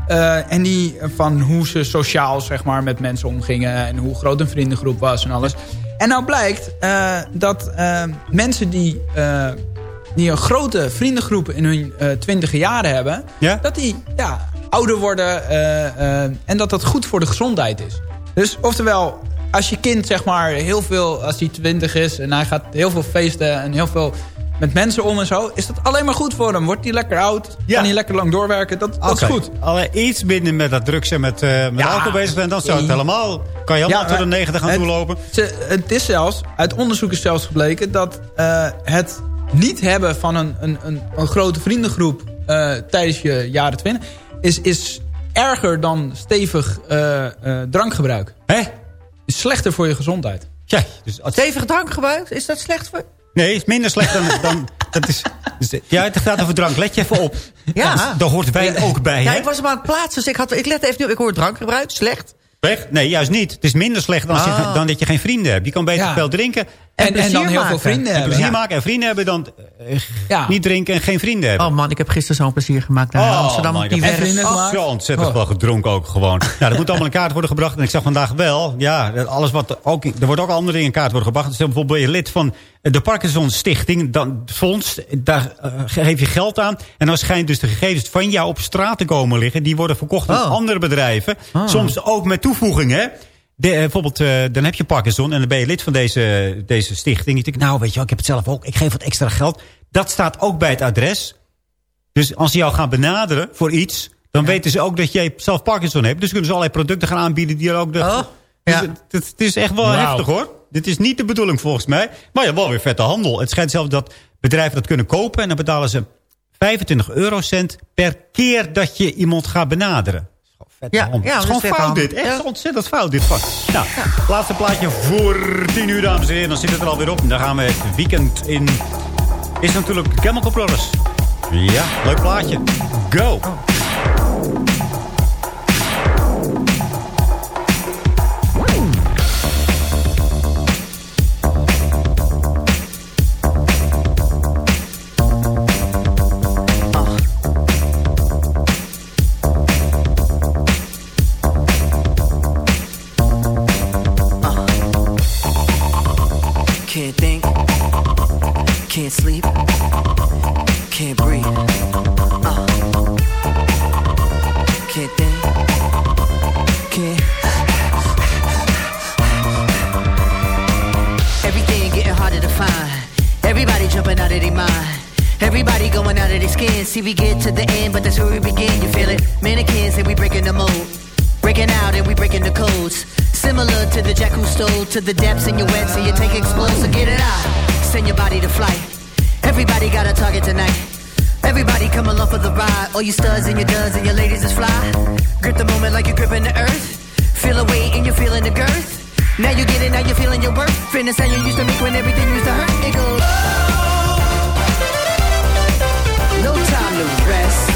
Speaker 7: Eh, en die van hoe ze sociaal zeg maar, met mensen omgingen. En hoe groot een vriendengroep was en alles. En nou blijkt eh, dat eh, mensen die, eh, die een grote vriendengroep in hun eh twintige jaren hebben...
Speaker 6: Ja?
Speaker 7: dat die ja, ouder worden eh, eh, en dat dat goed voor de gezondheid is. Dus oftewel, als je kind zeg maar heel veel, als hij 20 is en hij gaat heel veel feesten en heel veel met mensen om en zo, is dat alleen maar goed voor hem. Wordt hij lekker oud,
Speaker 6: Ja.
Speaker 7: kan hij lekker lang doorwerken, dat, dat is goed.
Speaker 6: Alleen iets minder met dat drugs en met, eh met
Speaker 7: Ja.
Speaker 6: alcohol bezig zijn. Dan zou het helemaal... Kan je helemaal
Speaker 7: Ja,
Speaker 6: tot de
Speaker 7: maar
Speaker 6: 90 gaan
Speaker 7: het-
Speaker 6: toelopen.
Speaker 7: Ze, het is zelfs, uit onderzoek is zelfs gebleken dat het niet hebben van een, een, een, een grote vriendengroep eh, tijdens je jaren 20 is, is erger dan stevig eh, eh, drankgebruik.
Speaker 6: Hè?
Speaker 7: Is slechter voor je gezondheid.
Speaker 6: Ja, dus als-
Speaker 8: Stevig drankgebruik, is dat slecht voor...
Speaker 6: nee, is minder slecht dan... dan dat is, dus, ja, het gaat over drank. Let je even op.
Speaker 8: Ja.
Speaker 6: Daar hoort wijn ook bij,
Speaker 8: Ja,
Speaker 6: hè?
Speaker 8: ik was hem aan het plaatsen, dus ik, had, ik let even nu. Ik hoor drankgebruik, slecht.
Speaker 6: Weg? Nee, juist niet. Het is minder slecht dan, je-
Speaker 8: Ah.
Speaker 6: dan dat je geen vrienden hebt. Je kan beter
Speaker 7: Ja.
Speaker 6: veel drinken.
Speaker 7: En, en,
Speaker 8: plezier
Speaker 7: dan heel veel
Speaker 8: maken.
Speaker 7: vrienden
Speaker 6: En
Speaker 7: hebben.
Speaker 6: plezier
Speaker 7: Ja.
Speaker 6: maken en vrienden hebben dan eh,
Speaker 7: Ja.
Speaker 6: niet drinken en geen vrienden hebben.
Speaker 8: Oh man, ik heb gisteren zo'n plezier gemaakt naar Amsterdam.
Speaker 6: man,
Speaker 8: op die
Speaker 6: ik heb
Speaker 8: werf.
Speaker 7: vrienden
Speaker 6: Oh,
Speaker 7: gemaakt.
Speaker 6: Zo ontzettend
Speaker 7: Oh.
Speaker 6: wel gedronken ook gewoon. Ja, er moet allemaal in kaart worden gebracht. En ik zag vandaag wel, ja, alles wat ook, er wordt ook andere dingen in kaart worden gebracht. Dus bijvoorbeeld ben je lid van de Parkinson Stichting, dan fonds, daar eh, geef je geld aan. En dan schijnt dus de gegevens van jou op straat te komen liggen. Die worden verkocht aan
Speaker 8: Oh.
Speaker 6: andere bedrijven.
Speaker 8: Oh.
Speaker 6: Soms ook met toevoegingen. De, eh, bijvoorbeeld, eh, dan heb je Parkinson en dan ben je lid van deze, deze stichting. Je denkt, nou weet je wel, ik heb het zelf ook. Ik geef wat extra geld. Dat staat ook bij het adres. Dus als ze jou gaan benaderen voor iets... dan weten ze ook dat jij zelf Parkinson hebt. Dus kunnen ze allerlei producten gaan aanbieden die er ook... De,
Speaker 8: Oh,
Speaker 6: Dus
Speaker 8: ja.
Speaker 6: het, het- het is echt wel heftig hoor. Dit is niet de bedoeling volgens mij. Maar ja, wel weer vette handel. Het schijnt zelfs dat bedrijven dat kunnen kopen... en dan betalen ze 25 eurocent per keer dat je iemand gaat benaderen. Vette
Speaker 8: Ja, ja,
Speaker 6: het is gewoon fout dit. Echt
Speaker 8: Ja.
Speaker 6: ontzettend fout dit. Fuck. Nou, laatste plaatje voor 10 uur dames en heren. Dan zit het er alweer op. En dan gaan we het weekend in... Is natuurlijk Chemical Brothers. Ja, leuk plaatje. Go.
Speaker 10: Can't can't sleep, Can't breathe. Uh. Can't think. Can't. Everything getting harder to find. Everybody jumping out of their mind. Everybody going out of their skin. See, we get to the end, but that's where we begin. You feel it? Mannequins and we breaking the mold. Breaking out and we breaking the codes. Similar to the jack who stole to the depths in your wet, so you take explosive, get it out. Send your body to flight. Everybody got a target tonight. Everybody come along for the ride. All you studs and your duds and your ladies is fly. Grip the moment like you're gripping the earth. Feel a weight and you're feeling the girth. Now you get it, now you're feeling your worth. Fitness how you used to make when everything used to hurt. It goes. No time to rest.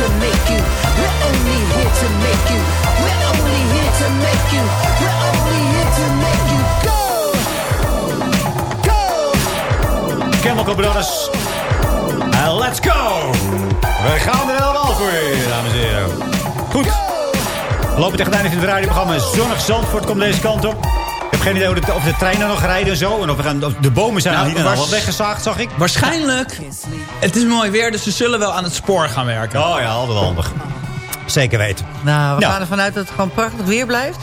Speaker 10: to make you. We're only here to make you. We're only here to make you. We're only here to make you go. Go.
Speaker 6: Chemical Brothers. En let's go! We gaan er helemaal voor, dames en heren. Goed. We lopen tegen het einde van het radioprogramma. Zonnig Zandvoort komt deze kant op. Ik heb geen idee hoe de, of de treinen nog rijden en zo. En of, we gaan, of de bomen zijn
Speaker 7: Nou,
Speaker 6: al niet al weggezaagd, zag ik.
Speaker 7: Waarschijnlijk. Het is mooi weer, dus ze zullen wel aan het spoor gaan werken.
Speaker 6: Oh ja, altijd wel handig. Zeker weten.
Speaker 8: Nou, we
Speaker 6: Nou.
Speaker 8: gaan ervan uit dat het gewoon prachtig weer blijft.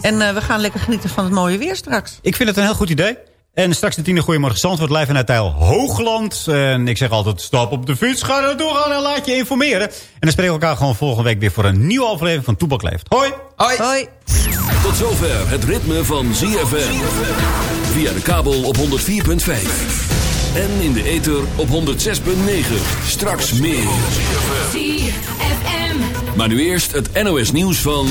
Speaker 8: En eh, we gaan lekker genieten van het mooie weer straks.
Speaker 6: Ik vind het een heel goed idee. En straks de tiende Goedemorgen Zandvoort live vanuit Tijl Hoogland. En ik zeg altijd, stap op de fiets, ga er naartoe gaan en laat je informeren. En dan spreken we elkaar gewoon volgende week weer voor een nieuwe aflevering van Toepak Leeft. Hoi!
Speaker 7: Hoi!
Speaker 8: Hoi!
Speaker 1: Tot zover het ritme van ZFM. Via de kabel op 104.5. En in de ether op 106.9. Straks meer. Maar nu eerst het NOS nieuws van...